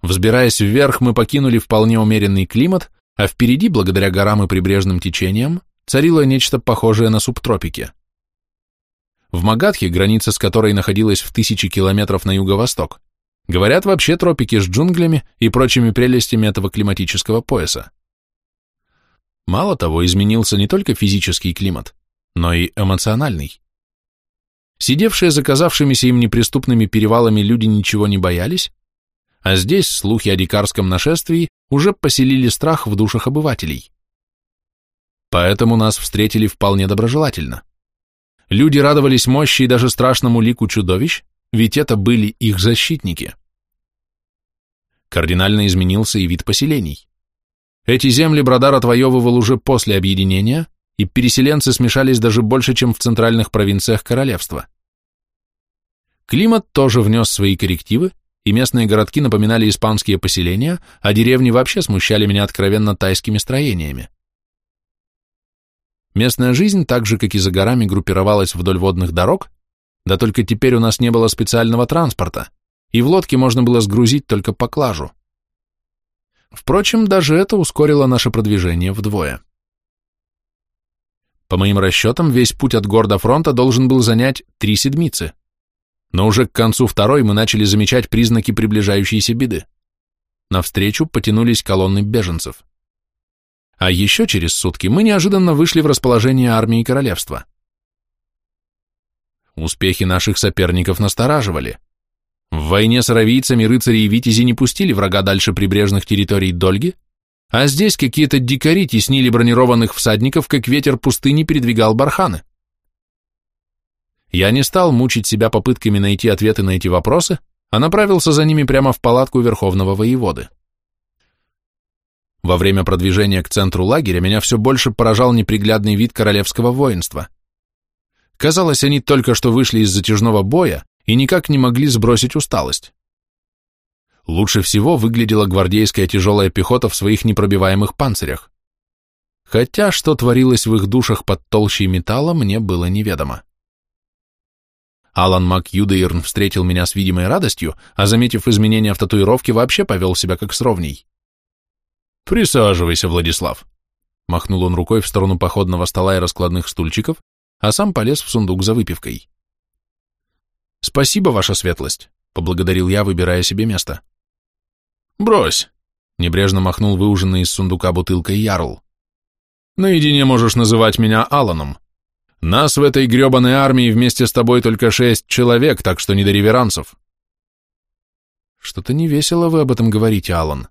S1: Взбираясь вверх, мы покинули вполне умеренный климат, а впереди, благодаря горам и прибрежным течениям, царило нечто похожее на субтропики. В Магадхе, граница с которой находилась в тысячи километров на юго-восток, говорят вообще тропики с джунглями и прочими прелестями этого климатического пояса. Мало того, изменился не только физический климат, но и эмоциональный. Сидевшие за казавшимися им неприступными перевалами люди ничего не боялись, а здесь слухи о дикарском нашествии уже поселили страх в душах обывателей. Поэтому нас встретили вполне доброжелательно. Люди радовались мощи и даже страшному лику чудовищ, ведь это были их защитники. Кардинально изменился и вид поселений. Эти земли Бродар отвоевывал уже после объединения, и переселенцы смешались даже больше, чем в центральных провинциях королевства. Климат тоже внес свои коррективы, и местные городки напоминали испанские поселения, а деревни вообще смущали меня откровенно тайскими строениями. Местная жизнь, так же, как и за горами, группировалась вдоль водных дорог, да только теперь у нас не было специального транспорта, и в лодке можно было сгрузить только поклажу. Впрочем, даже это ускорило наше продвижение вдвое. По моим расчетам, весь путь от города фронта должен был занять три седмицы, но уже к концу второй мы начали замечать признаки приближающейся беды. Навстречу потянулись колонны беженцев. А еще через сутки мы неожиданно вышли в расположение армии королевства. Успехи наших соперников настораживали. В войне с аравийцами рыцари и витязи не пустили врага дальше прибрежных территорий Дольги, а здесь какие-то дикари теснили бронированных всадников, как ветер пустыни передвигал барханы. Я не стал мучить себя попытками найти ответы на эти вопросы, а направился за ними прямо в палатку верховного воеводы. Во время продвижения к центру лагеря меня все больше поражал неприглядный вид королевского воинства. Казалось, они только что вышли из затяжного боя и никак не могли сбросить усталость. Лучше всего выглядела гвардейская тяжелая пехота в своих непробиваемых панцирях. Хотя, что творилось в их душах под толщей металла, мне было неведомо. Алан МакЮдейрн встретил меня с видимой радостью, а, заметив изменения в татуировке, вообще повел себя как с ровней. «Присаживайся, Владислав», — махнул он рукой в сторону походного стола и раскладных стульчиков, а сам полез в сундук за выпивкой. «Спасибо, ваша светлость», — поблагодарил я, выбирая себе место. «Брось», — небрежно махнул выуженный из сундука бутылкой Ярл. «Наедине можешь называть меня Аланом. Нас в этой гребаной армии вместе с тобой только шесть человек, так что не до реверансов». «Что-то невесело вы об этом говорите, Алан»,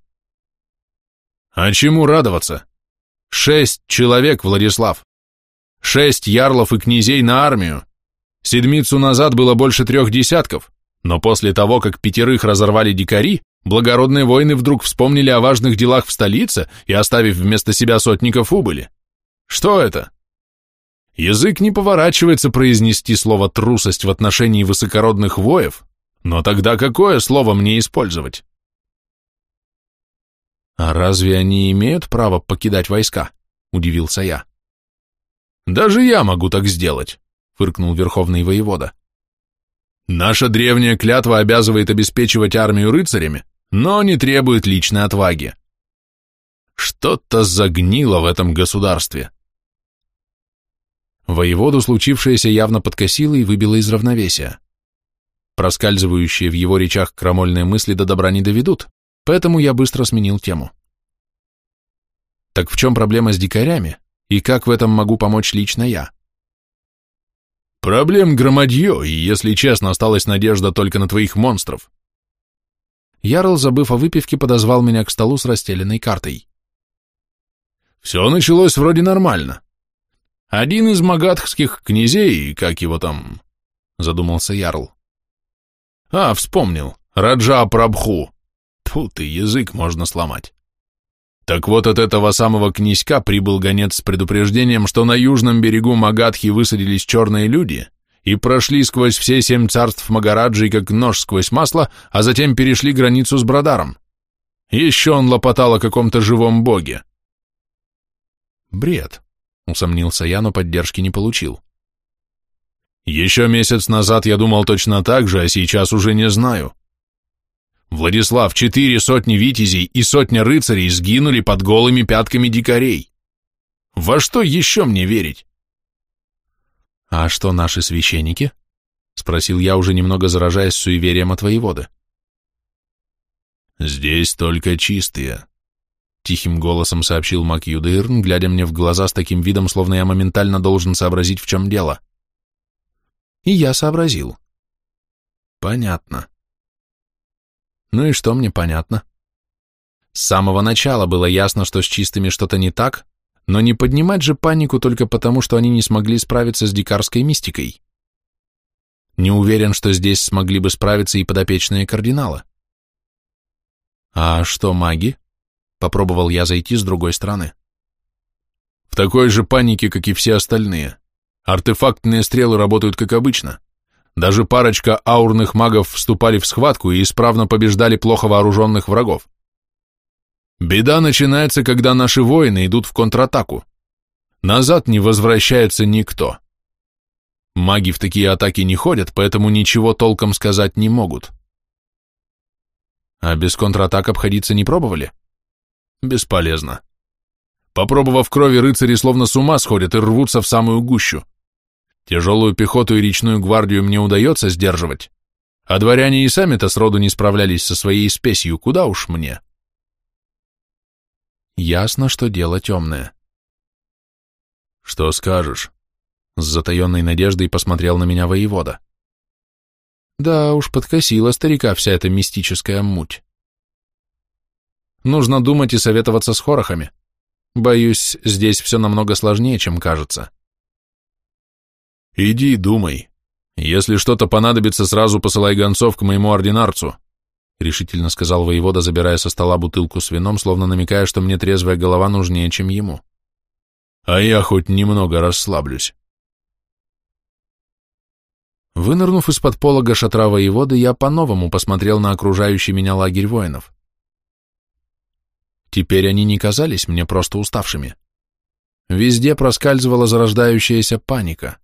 S1: а чему радоваться? Шесть человек, Владислав. Шесть ярлов и князей на армию. Седмицу назад было больше трех десятков, но после того, как пятерых разорвали дикари, благородные воины вдруг вспомнили о важных делах в столице и, оставив вместо себя сотников, убыли. Что это? Язык не поворачивается произнести слово «трусость» в отношении высокородных воев, но тогда какое слово мне использовать? «А разве они имеют право покидать войска?» – удивился я. «Даже я могу так сделать», – фыркнул верховный воевода. «Наша древняя клятва обязывает обеспечивать армию рыцарями, но не требует личной отваги. Что-то загнило в этом государстве». Воеводу случившееся явно подкосило и выбило из равновесия. Проскальзывающие в его речах крамольные мысли до добра не доведут, Поэтому я быстро сменил тему. Так в чем проблема с дикарями, и как в этом могу помочь лично я? Проблем громадье, и, если честно, осталась надежда только на твоих монстров. Ярл, забыв о выпивке, подозвал меня к столу с расстеленной картой. Все началось вроде нормально. Один из магадхских князей, как его там, задумался Ярл. А, вспомнил, Раджа Прабху. Тьфу ты, язык можно сломать. Так вот от этого самого князька прибыл гонец с предупреждением, что на южном берегу Магадхи высадились черные люди и прошли сквозь все семь царств Магараджи как нож сквозь масло, а затем перешли границу с Брадаром. Еще он лопотал о каком-то живом боге. Бред, усомнился я, но поддержки не получил. Еще месяц назад я думал точно так же, а сейчас уже не знаю. Владислав, четыре сотни витязей и сотня рыцарей сгинули под голыми пятками дикарей. Во что еще мне верить?
S2: А что наши священники? Спросил я, уже немного заражаясь суеверием от воевода.
S1: Здесь только чистые, тихим голосом сообщил Мак Юдырн, глядя мне в глаза с таким видом, словно я моментально должен сообразить, в чем дело. И я сообразил. Понятно. Ну и что мне понятно? С самого начала было ясно, что с чистыми что-то не так, но не поднимать же панику только потому, что они не смогли справиться с дикарской мистикой. Не уверен, что здесь смогли бы справиться и подопечные кардинала. А что маги? Попробовал я зайти с другой стороны. В такой же панике, как и все остальные. Артефактные стрелы работают как обычно. Даже парочка аурных магов вступали в схватку и исправно побеждали плохо вооруженных врагов. Беда начинается, когда наши воины идут в контратаку. Назад не возвращается никто. Маги в такие атаки не ходят, поэтому ничего толком сказать не могут. А без контратак обходиться не пробовали? Бесполезно. Попробовав крови, рыцари словно с ума сходят и рвутся в самую гущу. Тяжелую пехоту и речную гвардию мне удается сдерживать, а дворяне и сами-то сроду не справлялись со своей спесью, куда уж мне. Ясно, что дело темное. Что скажешь? С затаенной надеждой посмотрел на меня воевода. Да уж, подкосила старика вся эта мистическая муть. Нужно думать и советоваться с хорохами. Боюсь, здесь все намного сложнее, чем кажется. «Иди, думай. Если что-то понадобится, сразу посылай гонцов к моему ординарцу», решительно сказал воевода, забирая со стола бутылку с вином, словно намекая, что мне трезвая голова нужнее, чем ему. «А я хоть немного расслаблюсь». Вынырнув из-под полога шатра воеводы, я по-новому посмотрел на окружающий меня лагерь воинов. Теперь они не казались мне просто уставшими. Везде проскальзывала зарождающаяся паника.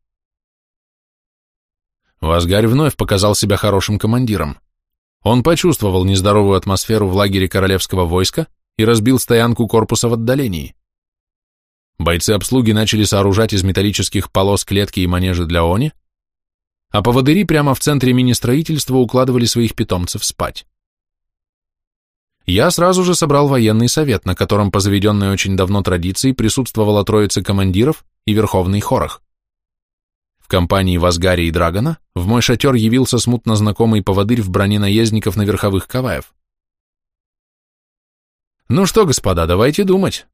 S1: Вазгарь вновь показал себя хорошим командиром. Он почувствовал нездоровую атмосферу в лагере королевского войска и разбил стоянку корпуса в отдалении. Бойцы обслуги начали сооружать из металлических полос клетки и манежи для они, а поводыри прямо в центре мини-строительства укладывали своих питомцев спать. Я сразу же собрал военный совет, на котором по заведенной очень давно традиции присутствовала троица командиров и верховный хорох компании Вазгари и Драгона в мой шатер явился смутно знакомый поводырь в броне наездников на верховых каваев. «Ну что, господа, давайте думать.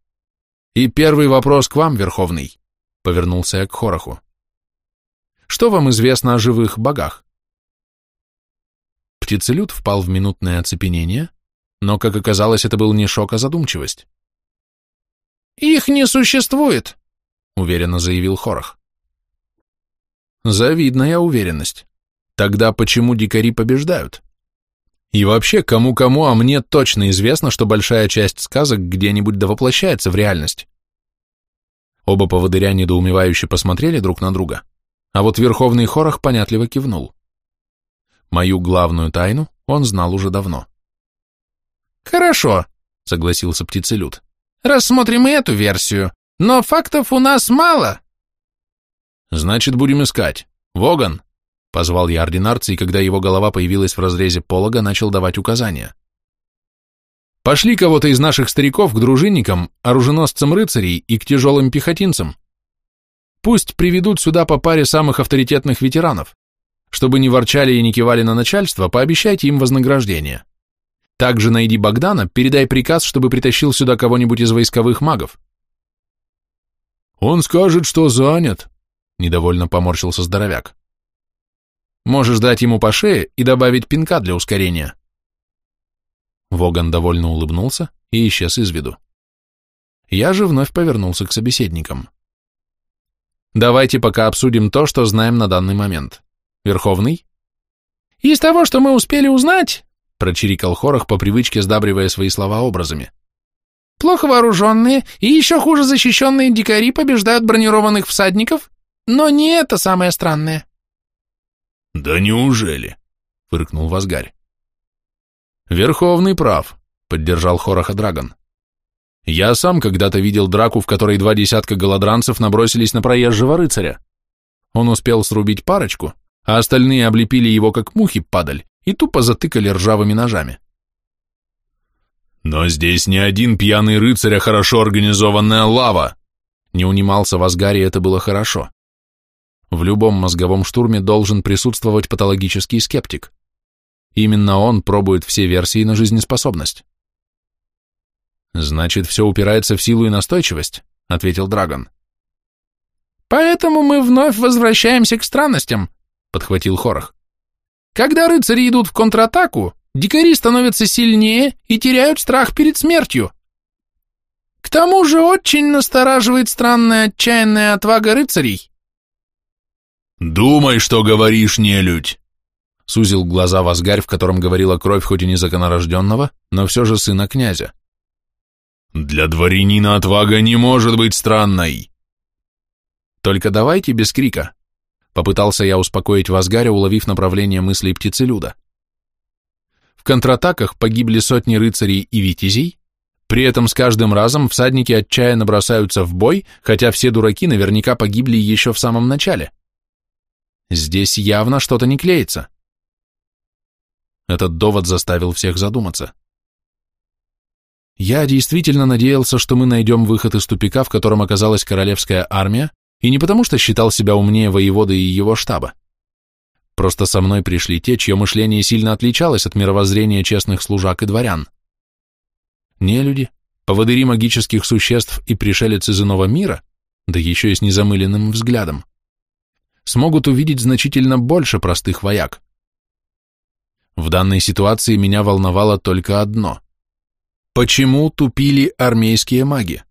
S1: И первый вопрос к вам, Верховный», — повернулся я к Хороху. «Что вам известно о живых богах?» Птицелюд впал в минутное оцепенение, но, как оказалось, это был не шок, а задумчивость.
S3: «Их не существует», — уверенно заявил Хорох.
S1: Завидная уверенность. Тогда почему дикари побеждают? И вообще, кому-кому, а мне точно известно, что большая часть сказок где-нибудь довоплощается в реальность. Оба поводыря недоумевающе посмотрели друг на друга, а вот Верховный Хорох понятливо кивнул. Мою главную тайну он знал уже давно.
S3: «Хорошо», — согласился птицелюд. «Рассмотрим и эту версию, но фактов у нас мало».
S1: «Значит, будем искать. Воган!» Позвал я ординарца, и когда его голова появилась в разрезе полога, начал давать указания. «Пошли кого-то из наших стариков к дружинникам, оруженосцам рыцарей и к тяжелым пехотинцам. Пусть приведут сюда по паре самых авторитетных ветеранов. Чтобы не ворчали и не кивали на начальство, пообещайте им вознаграждение. Также найди Богдана, передай приказ, чтобы притащил сюда кого-нибудь из войсковых магов». «Он скажет, что занят», Недовольно поморщился здоровяк. Можешь дать ему по шее и добавить пинка для ускорения. Воган довольно улыбнулся и исчез из виду. Я же вновь повернулся к собеседникам. Давайте пока обсудим то, что знаем на данный момент. Верховный?
S3: Из того, что мы успели узнать,
S1: прочирикал Хорох по привычке, сдабривая свои слова образами.
S3: Плохо вооруженные и еще хуже защищенные дикари побеждают бронированных всадников, но не это самое странное.
S2: Да неужели? Фыркнул Вазгарь.
S1: Верховный прав, поддержал Хороха Драгон. Я сам когда-то видел драку, в которой два десятка голодранцев набросились на проезжего рыцаря. Он успел срубить парочку, а остальные облепили его как мухи падаль и тупо затыкали ржавыми ножами.
S2: «Но здесь не один пьяный рыцарь, а хорошо организованная лава!»
S1: Не унимался в Асгаре, это было хорошо. В любом мозговом штурме должен присутствовать патологический скептик. Именно он пробует все версии на жизнеспособность. «Значит, все упирается в силу и настойчивость», — ответил Драгон.
S3: «Поэтому мы вновь возвращаемся к странностям», — подхватил Хорох. «Когда рыцари идут в контратаку, дикари становятся сильнее и теряют страх перед смертью. К тому же очень настораживает странная отчаянная отвага рыцарей.
S2: «Думай, что говоришь, нелюдь!»
S1: Сузил глаза Вазгарь, в котором говорила кровь хоть и незаконорожденного, но все же сына князя.
S2: «Для дворянина отвага не может быть странной!»
S1: «Только давайте без крика!» Попытался я успокоить Вазгаря, уловив направление мыслей птицелюда. В контратаках погибли сотни рыцарей и витязей, при этом с каждым разом всадники отчаянно бросаются в бой, хотя все дураки наверняка погибли еще в самом начале. Здесь явно что-то не клеится. Этот довод заставил всех задуматься. Я действительно надеялся, что мы найдем выход из тупика, в котором оказалась королевская армия, и не потому что считал себя умнее воеводы и его штаба. Просто со мной пришли те, чье мышление сильно отличалось от мировоззрения честных служак и дворян. Не люди, поводыри магических существ и пришелец из иного мира, да еще и с незамыленным взглядом, смогут увидеть значительно больше простых вояк. В данной ситуации меня волновало только одно. Почему тупили армейские маги?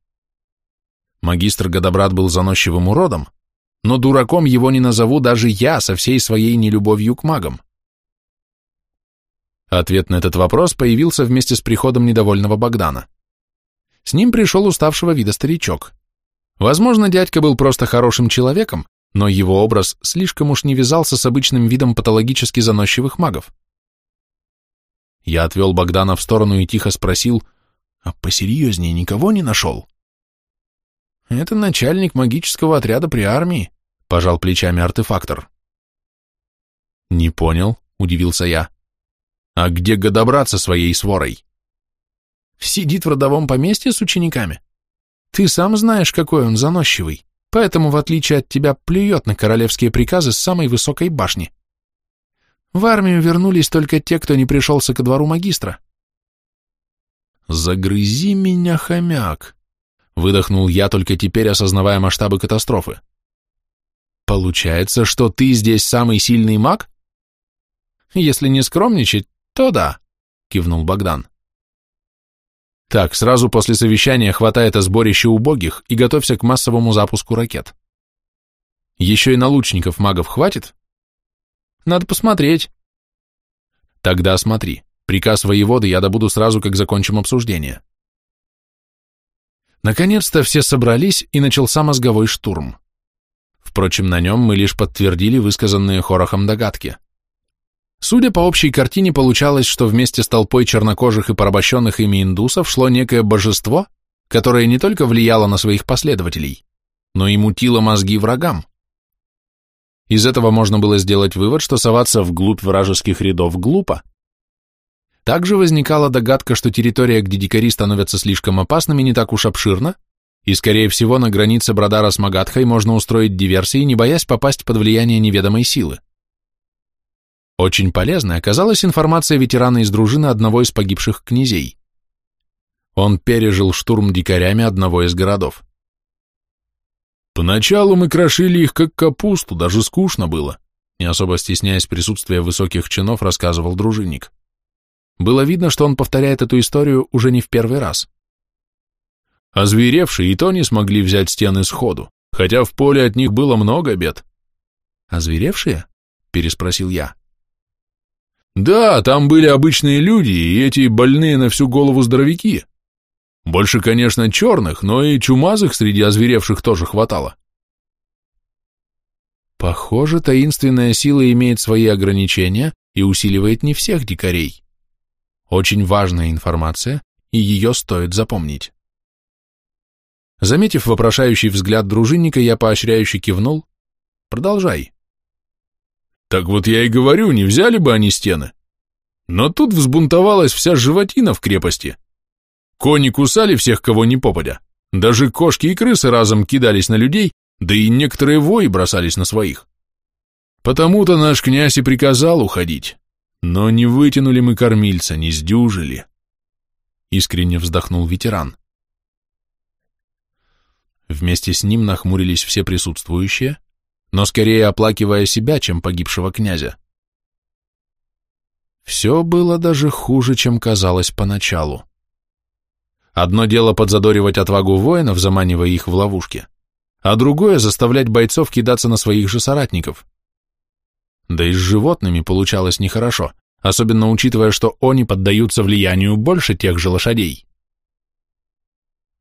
S1: Магистр Годобрат был заносчивым уродом, но дураком его не назову даже я со всей своей нелюбовью к магам. Ответ на этот вопрос появился вместе с приходом недовольного Богдана. С ним пришел уставшего вида старичок. Возможно, дядька был просто хорошим человеком, но его образ слишком уж не вязался с обычным видом патологически заносчивых магов. Я отвел Богдана в сторону и тихо спросил, а посерьезнее никого не нашел? Это начальник магического отряда при армии, пожал плечами артефактор. Не понял, удивился я. А где Годобрат со своей сворой? Сидит в родовом поместье с учениками. Ты сам знаешь, какой он заносчивый, поэтому, в отличие от тебя, плюет на королевские приказы с самой высокой башни. В армию вернулись только те, кто не пришелся ко двору магистра. «Загрызи меня, хомяк!» — выдохнул я, только теперь осознавая масштабы катастрофы. «Получается, что ты здесь самый сильный маг?» «Если не скромничать, «То да», — кивнул Богдан. «Так, сразу после совещания хватай это сборище убогих и готовься к массовому запуску ракет. Еще и на лучников магов хватит?» «Надо посмотреть». «Тогда смотри. Приказ воеводы я добуду сразу, как закончим обсуждение». Наконец-то все собрались, и начался мозговой штурм. Впрочем, на нем мы лишь подтвердили высказанные Хорохом догадки. Судя по общей картине, получалось, что вместе с толпой чернокожих и порабощенных ими индусов шло некое божество, которое не только влияло на своих последователей, но и мутило мозги врагам. Из этого можно было сделать вывод, что соваться вглубь вражеских рядов глупо. Также возникала догадка, что территория, где дикари становятся слишком опасными, не так уж обширна, и, скорее всего, на границе Брадара с Магадхой можно устроить диверсии, не боясь попасть под влияние неведомой силы. Очень полезной оказалась информация ветерана из дружины одного из погибших князей. Он пережил штурм дикарями одного из городов.
S2: Поначалу мы крошили их как капусту, даже скучно было, не особо стесняясь присутствия высоких чинов, рассказывал дружинник.
S1: Было видно, что он повторяет эту историю уже не в первый раз.
S2: Озверевшие и то не смогли взять стены сходу, хотя в поле от них было много бед.
S1: «Озверевшие?» — переспросил я.
S2: Да, там были обычные люди и эти больные на всю голову здоровяки.
S1: Больше, конечно, черных, но и чумазых среди озверевших тоже хватало.
S2: Похоже, таинственная сила имеет свои ограничения и усиливает не всех дикарей. Очень важная информация, и ее стоит запомнить. Заметив вопрошающий взгляд дружинника, я поощряюще кивнул. Продолжай.
S1: Так вот я и говорю, не взяли бы они стены. Но тут взбунтовалась вся животина в крепости. Кони кусали всех, кого не попадя. Даже кошки и крысы разом кидались на людей, да и некоторые вои бросались на своих. Потому-то наш князь и приказал уходить. Но не вытянули мы кормильца, не сдюжили. Искренне вздохнул ветеран.
S2: Вместе с ним нахмурились все присутствующие, но скорее оплакивая себя, чем погибшего князя. Все было даже хуже, чем казалось поначалу. Одно дело подзадоривать отвагу воинов, заманивая их в ловушки, а другое — заставлять бойцов кидаться на своих же соратников. Да и с животными получалось нехорошо, особенно учитывая, что они поддаются влиянию больше тех же лошадей.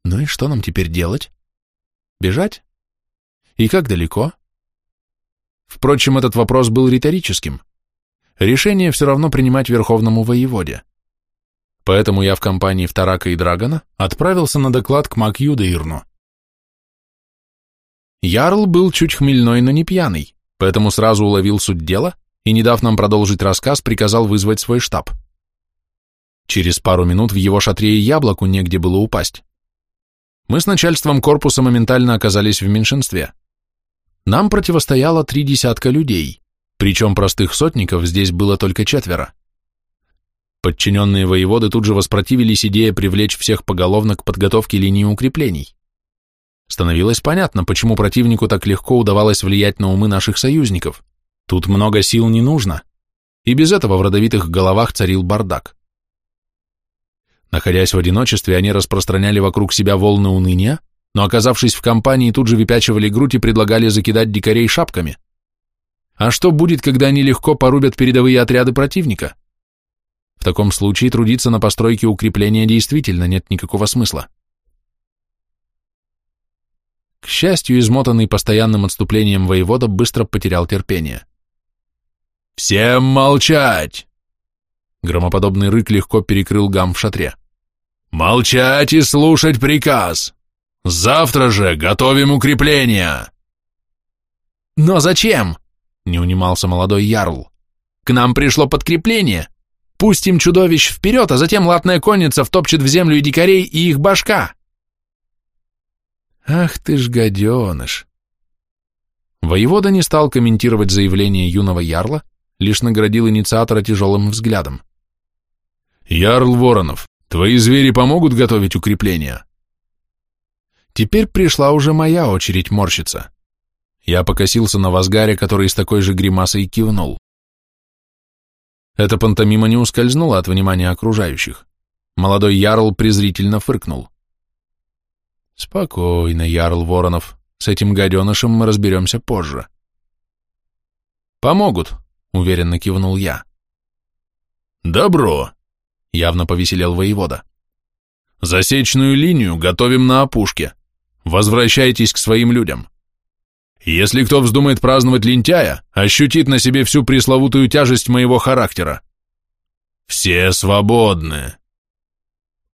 S2: Ну и что нам теперь делать? Бежать? И как далеко? Впрочем, этот вопрос был риторическим. Решение все равно принимать верховному воеводе. Поэтому я в компании Втарака и Драгона отправился на доклад к Мак Юдаирну. Ярл был чуть хмельной, но не пьяный, поэтому сразу уловил суть дела и, не дав нам продолжить рассказ, приказал вызвать свой штаб. Через пару минут в его шатре и яблоку негде было упасть. Мы с начальством корпуса моментально оказались в меньшинстве. Нам противостояло три десятка людей, причем простых сотников здесь было только четверо. Подчиненные воеводы тут же воспротивились идее привлечь всех поголовно к подготовке линии укреплений. Становилось понятно, почему противнику так легко удавалось влиять на умы наших союзников. Тут много сил не нужно. И без этого в родовитых головах царил бардак. Находясь в одиночестве, они распространяли вокруг себя волны уныния, но, оказавшись в компании, тут же выпячивали грудь и предлагали закидать дикарей шапками. А что будет, когда они легко порубят передовые отряды противника? В таком случае трудиться на постройке укрепления действительно нет никакого смысла. К счастью, измотанный постоянным отступлением воевода быстро потерял терпение.
S1: «Всем молчать!»
S2: Громоподобный рык легко перекрыл гам в шатре.
S1: «Молчать и слушать приказ! Завтра же готовим укрепления!»
S3: «Но зачем?» — не унимался молодой ярл. «К нам пришло подкрепление!» Пустим чудовищ вперед, а затем латная конница втопчет в землю и дикарей, и их башка.
S2: Ах ты ж гаденыш. Воевода не стал комментировать заявление юного ярла, лишь наградил инициатора тяжелым взглядом.
S1: «Ярл Воронов, твои звери помогут готовить укрепления?»
S2: Теперь пришла уже моя очередь морщиться. Я покосился на Вазгаре, который с такой же гримасой кивнул. Эта пантомима не ускользнула от внимания окружающих. Молодой Ярл презрительно фыркнул. «Спокойно, Ярл Воронов, с этим гаденышем мы разберемся позже». «Помогут», — уверенно кивнул я.
S1: «Добро», — явно повеселел воевода. «Засечную линию готовим на опушке. Возвращайтесь к своим людям. Если кто вздумает праздновать лентяя, ощутит на себе всю пресловутую тяжесть моего характера. Все свободны.